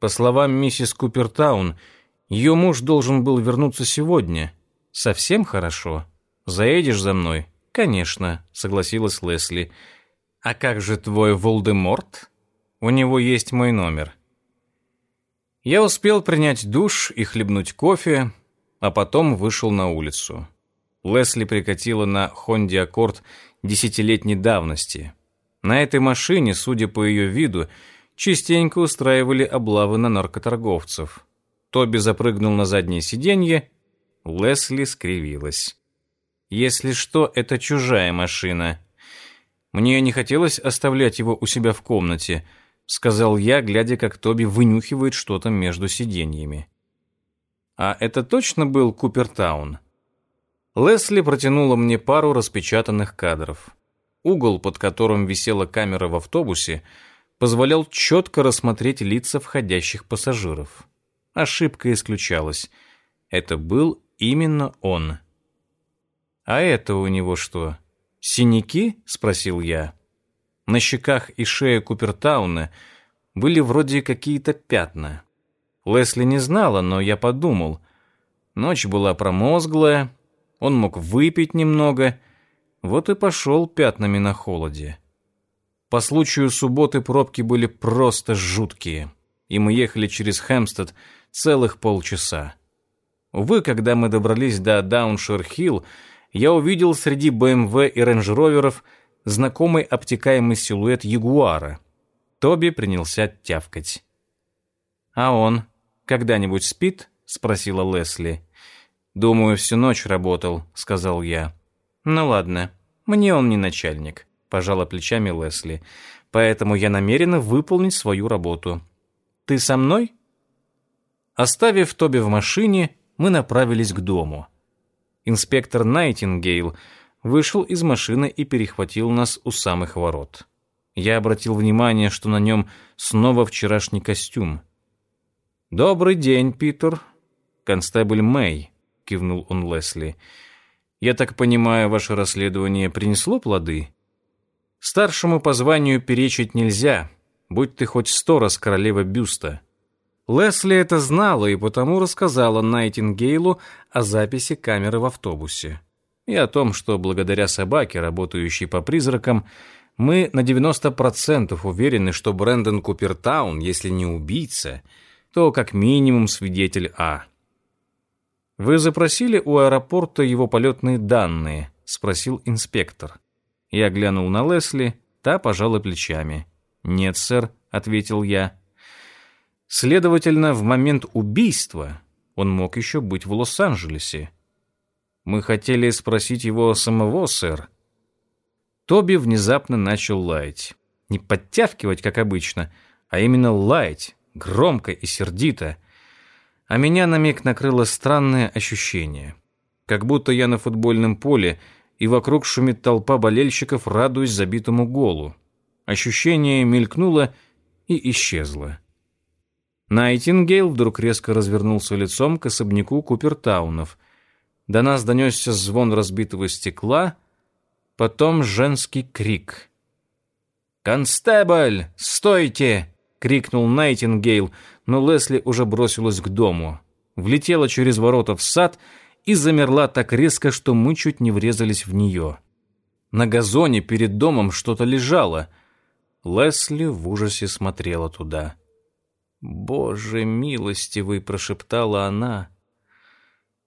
Speaker 1: По словам миссис Купертаун, ее муж должен был вернуться сегодня. Совсем хорошо. Заедешь за мной? Конечно, согласилась Лесли. А как же твой Волдеморт? У него есть мой номер. Я успел принять душ и хлебнуть кофе, а потом вышел на улицу. Лесли прикатила на Хонде Аккорд десятилетней давности. На этой машине, судя по ее виду, частенько устраивали облавы на наркоторговцев. Тоби запрыгнул на заднее сиденье, Лесли скривилась. «Если что, это чужая машина. Мне не хотелось оставлять его у себя в комнате», сказал я, глядя, как Тоби вынюхивает что-то между сиденьями. «А это точно был Купертаун?» Лесли протянула мне пару распечатанных кадров. Угол, под которым висела камера в автобусе, позволял четко рассмотреть лица входящих пассажиров. Ошибка исключалась. Это был именно он. «А это у него что, синяки?» — спросил я. На щеках и шее Купертауна были вроде какие-то пятна. Лесли не знала, но я подумал. Ночь была промозглая, он мог выпить немного, вот и пошел пятнами на холоде. По случаю субботы пробки были просто жуткие, и мы ехали через Хэмстед целых полчаса. Увы, когда мы добрались до Дауншир-Хилл, я увидел среди БМВ и рейндж-роверов знакомый обтекаемый силуэт ягуара. Тоби принялся тявкать. «А он когда-нибудь спит?» — спросила Лесли. «Думаю, всю ночь работал», — сказал я. «Ну ладно, мне он не начальник пожала плечами Лесли. Поэтому я намерена выполнить свою работу. Ты со мной? Оставив Тоби в машине, мы направились к дому. Инспектор Найтингейл вышел из машины и перехватил нас у самых ворот. Я обратил внимание, что на нем снова вчерашний костюм. «Добрый день, Питер». «Констебль Мэй», — кивнул он Лесли. «Я так понимаю, ваше расследование принесло плоды?» Старшему по званию перечить нельзя, будь ты хоть сто раз королева бюста. Лесли это знала и потому рассказала Найтингейлу о записи камеры в автобусе. И о том, что благодаря собаке, работающей по призракам, мы на 90% уверены, что Брэндон Купертаун, если не убийца, то как минимум свидетель А. «Вы запросили у аэропорта его полетные данные?» — спросил инспектор. Я глянул на Лесли, та пожала плечами. «Нет, сэр», — ответил я. Следовательно, в момент убийства он мог еще быть в Лос-Анджелесе. Мы хотели спросить его самого, сэр. Тоби внезапно начал лаять. Не подтягивать, как обычно, а именно лаять, громко и сердито. А меня на миг накрыло странное ощущение. Как будто я на футбольном поле — и вокруг шумит толпа болельщиков, радуясь забитому голу. Ощущение мелькнуло и исчезло. Найтингейл вдруг резко развернулся лицом к особняку Купертаунов. До нас донесся звон разбитого стекла, потом женский крик. «Констебль, стойте!» — крикнул Найтингейл, но Лесли уже бросилась к дому. Влетела через ворота в сад — и замерла так резко, что мы чуть не врезались в нее. На газоне перед домом что-то лежало. Лесли в ужасе смотрела туда. «Боже милостивый!» — прошептала она.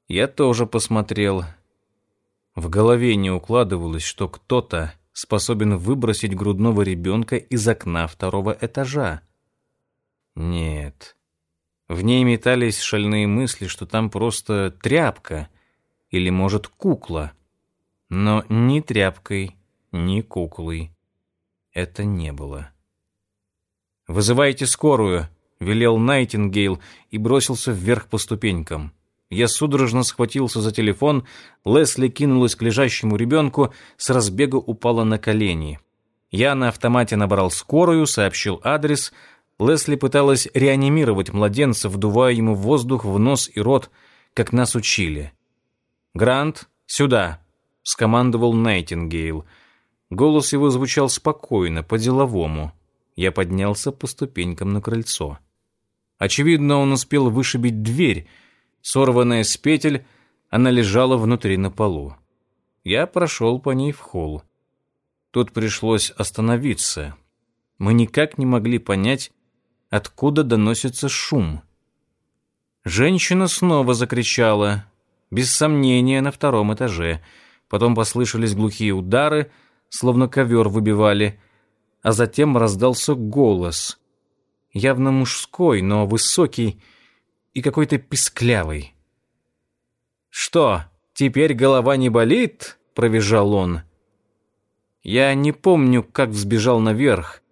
Speaker 1: Я тоже посмотрел. В голове не укладывалось, что кто-то способен выбросить грудного ребенка из окна второго этажа. Нет, в ней метались шальные мысли, что там просто тряпка или, может, кукла. Но ни тряпкой, ни куклой это не было. «Вызывайте скорую», — велел Найтингейл и бросился вверх по ступенькам. Я судорожно схватился за телефон, Лесли кинулась к лежащему ребенку, с разбега упала на колени. Я на автомате набрал скорую, сообщил адрес. Лесли пыталась реанимировать младенца, вдувая ему воздух в нос и рот, как нас учили. «Грант, сюда!» — скомандовал Найтингейл. Голос его звучал спокойно, по-деловому. Я поднялся по ступенькам на крыльцо. Очевидно, он успел вышибить дверь. Сорванная с петель, она лежала внутри на полу. Я прошел по ней в холл. Тут пришлось остановиться. Мы никак не могли понять, откуда доносится шум. Женщина снова закричала, без сомнения, на втором этаже. Потом послышались глухие удары, словно ковер выбивали — а затем раздался голос. Явно мужской, но высокий и какой-то писклявый. «Что, теперь голова не болит?» — провизжал он. Я не помню, как взбежал наверх.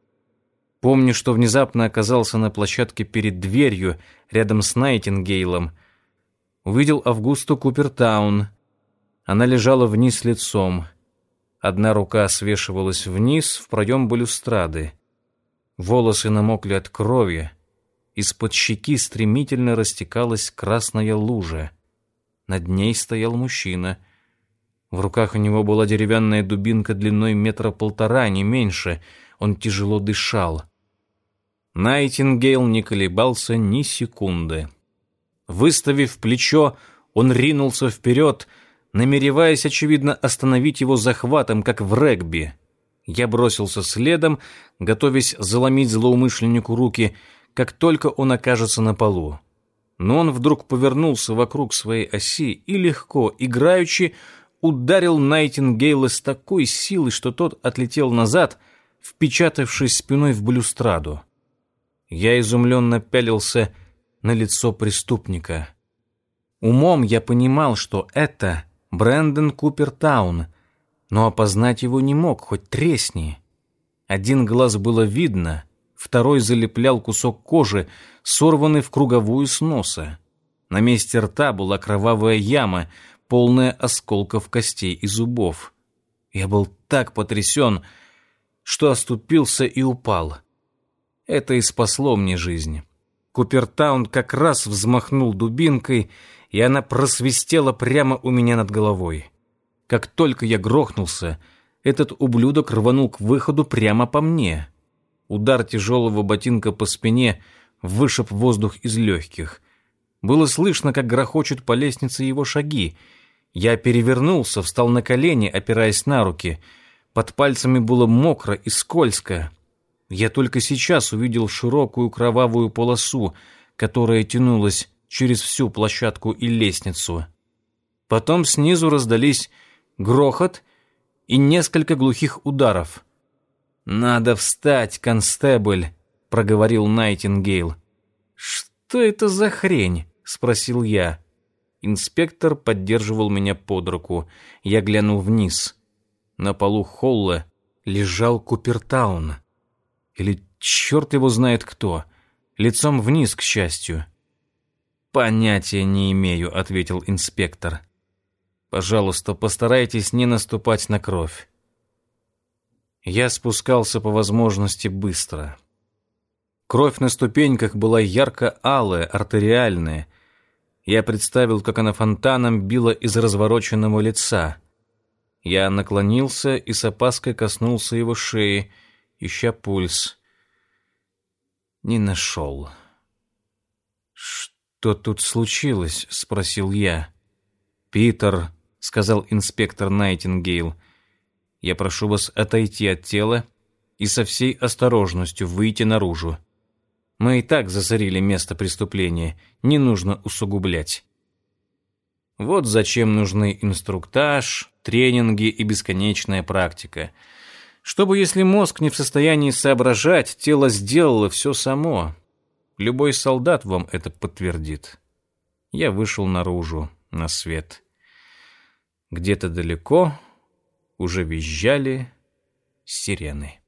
Speaker 1: Помню, что внезапно оказался на площадке перед дверью, рядом с Найтингейлом. Увидел Августу Купертаун. Она лежала вниз лицом. Одна рука свешивалась вниз в проем балюстрады. Волосы намокли от крови. Из-под щеки стремительно растекалась красная лужа. Над ней стоял мужчина. В руках у него была деревянная дубинка длиной метра полтора, не меньше. Он тяжело дышал. Найтингейл не колебался ни секунды. Выставив плечо, он ринулся вперед — намереваясь, очевидно, остановить его захватом, как в регби. Я бросился следом, готовясь заломить злоумышленнику руки, как только он окажется на полу. Но он вдруг повернулся вокруг своей оси и легко, играючи, ударил Найтингейла с такой силой, что тот отлетел назад, впечатавшись спиной в балюстраду. Я изумленно пялился на лицо преступника. Умом я понимал, что это Брэндон Купертаун, но опознать его не мог, хоть тресни. Один глаз было видно, второй залеплял кусок кожи, сорванный в круговую с носа. На месте рта была кровавая яма, полная осколков костей и зубов. Я был так потрясен, что оступился и упал. Это и спасло мне жизнь. Купертаун как раз взмахнул дубинкой, и она просвистела прямо у меня над головой. Как только я грохнулся, этот ублюдок рванул к выходу прямо по мне. Удар тяжелого ботинка по спине вышиб воздух из легких. Было слышно, как грохочут по лестнице его шаги. Я перевернулся, встал на колени, опираясь на руки. Под пальцами было мокро и скользко. Я только сейчас увидел широкую кровавую полосу, которая тянулась через всю площадку и лестницу. Потом снизу раздались грохот и несколько глухих ударов. «Надо встать, констебль», — проговорил Найтингейл. «Что это за хрень?» — спросил я. Инспектор поддерживал меня под руку. Я глянул вниз. На полу холла лежал Купертаун. Или черт его знает кто. Лицом вниз, к счастью. «Понятия не имею», — ответил инспектор. «Пожалуйста, постарайтесь не наступать на кровь». Я спускался по возможности быстро. Кровь на ступеньках была ярко-алая, артериальная. Я представил, как она фонтаном била из развороченного лица. Я наклонился и с опаской коснулся его шеи, ища пульс. Не нашел. Что? «Что тут случилось?» — спросил я. «Питер», — сказал инспектор Найтингейл, — «я прошу вас отойти от тела и со всей осторожностью выйти наружу. Мы и так засорили место преступления, не нужно усугублять». Вот зачем нужны инструктаж, тренинги и бесконечная практика. Чтобы, если мозг не в состоянии соображать, тело сделало все само, Любой солдат вам это подтвердит. Я вышел наружу, на свет. Где-то далеко уже визжали сирены.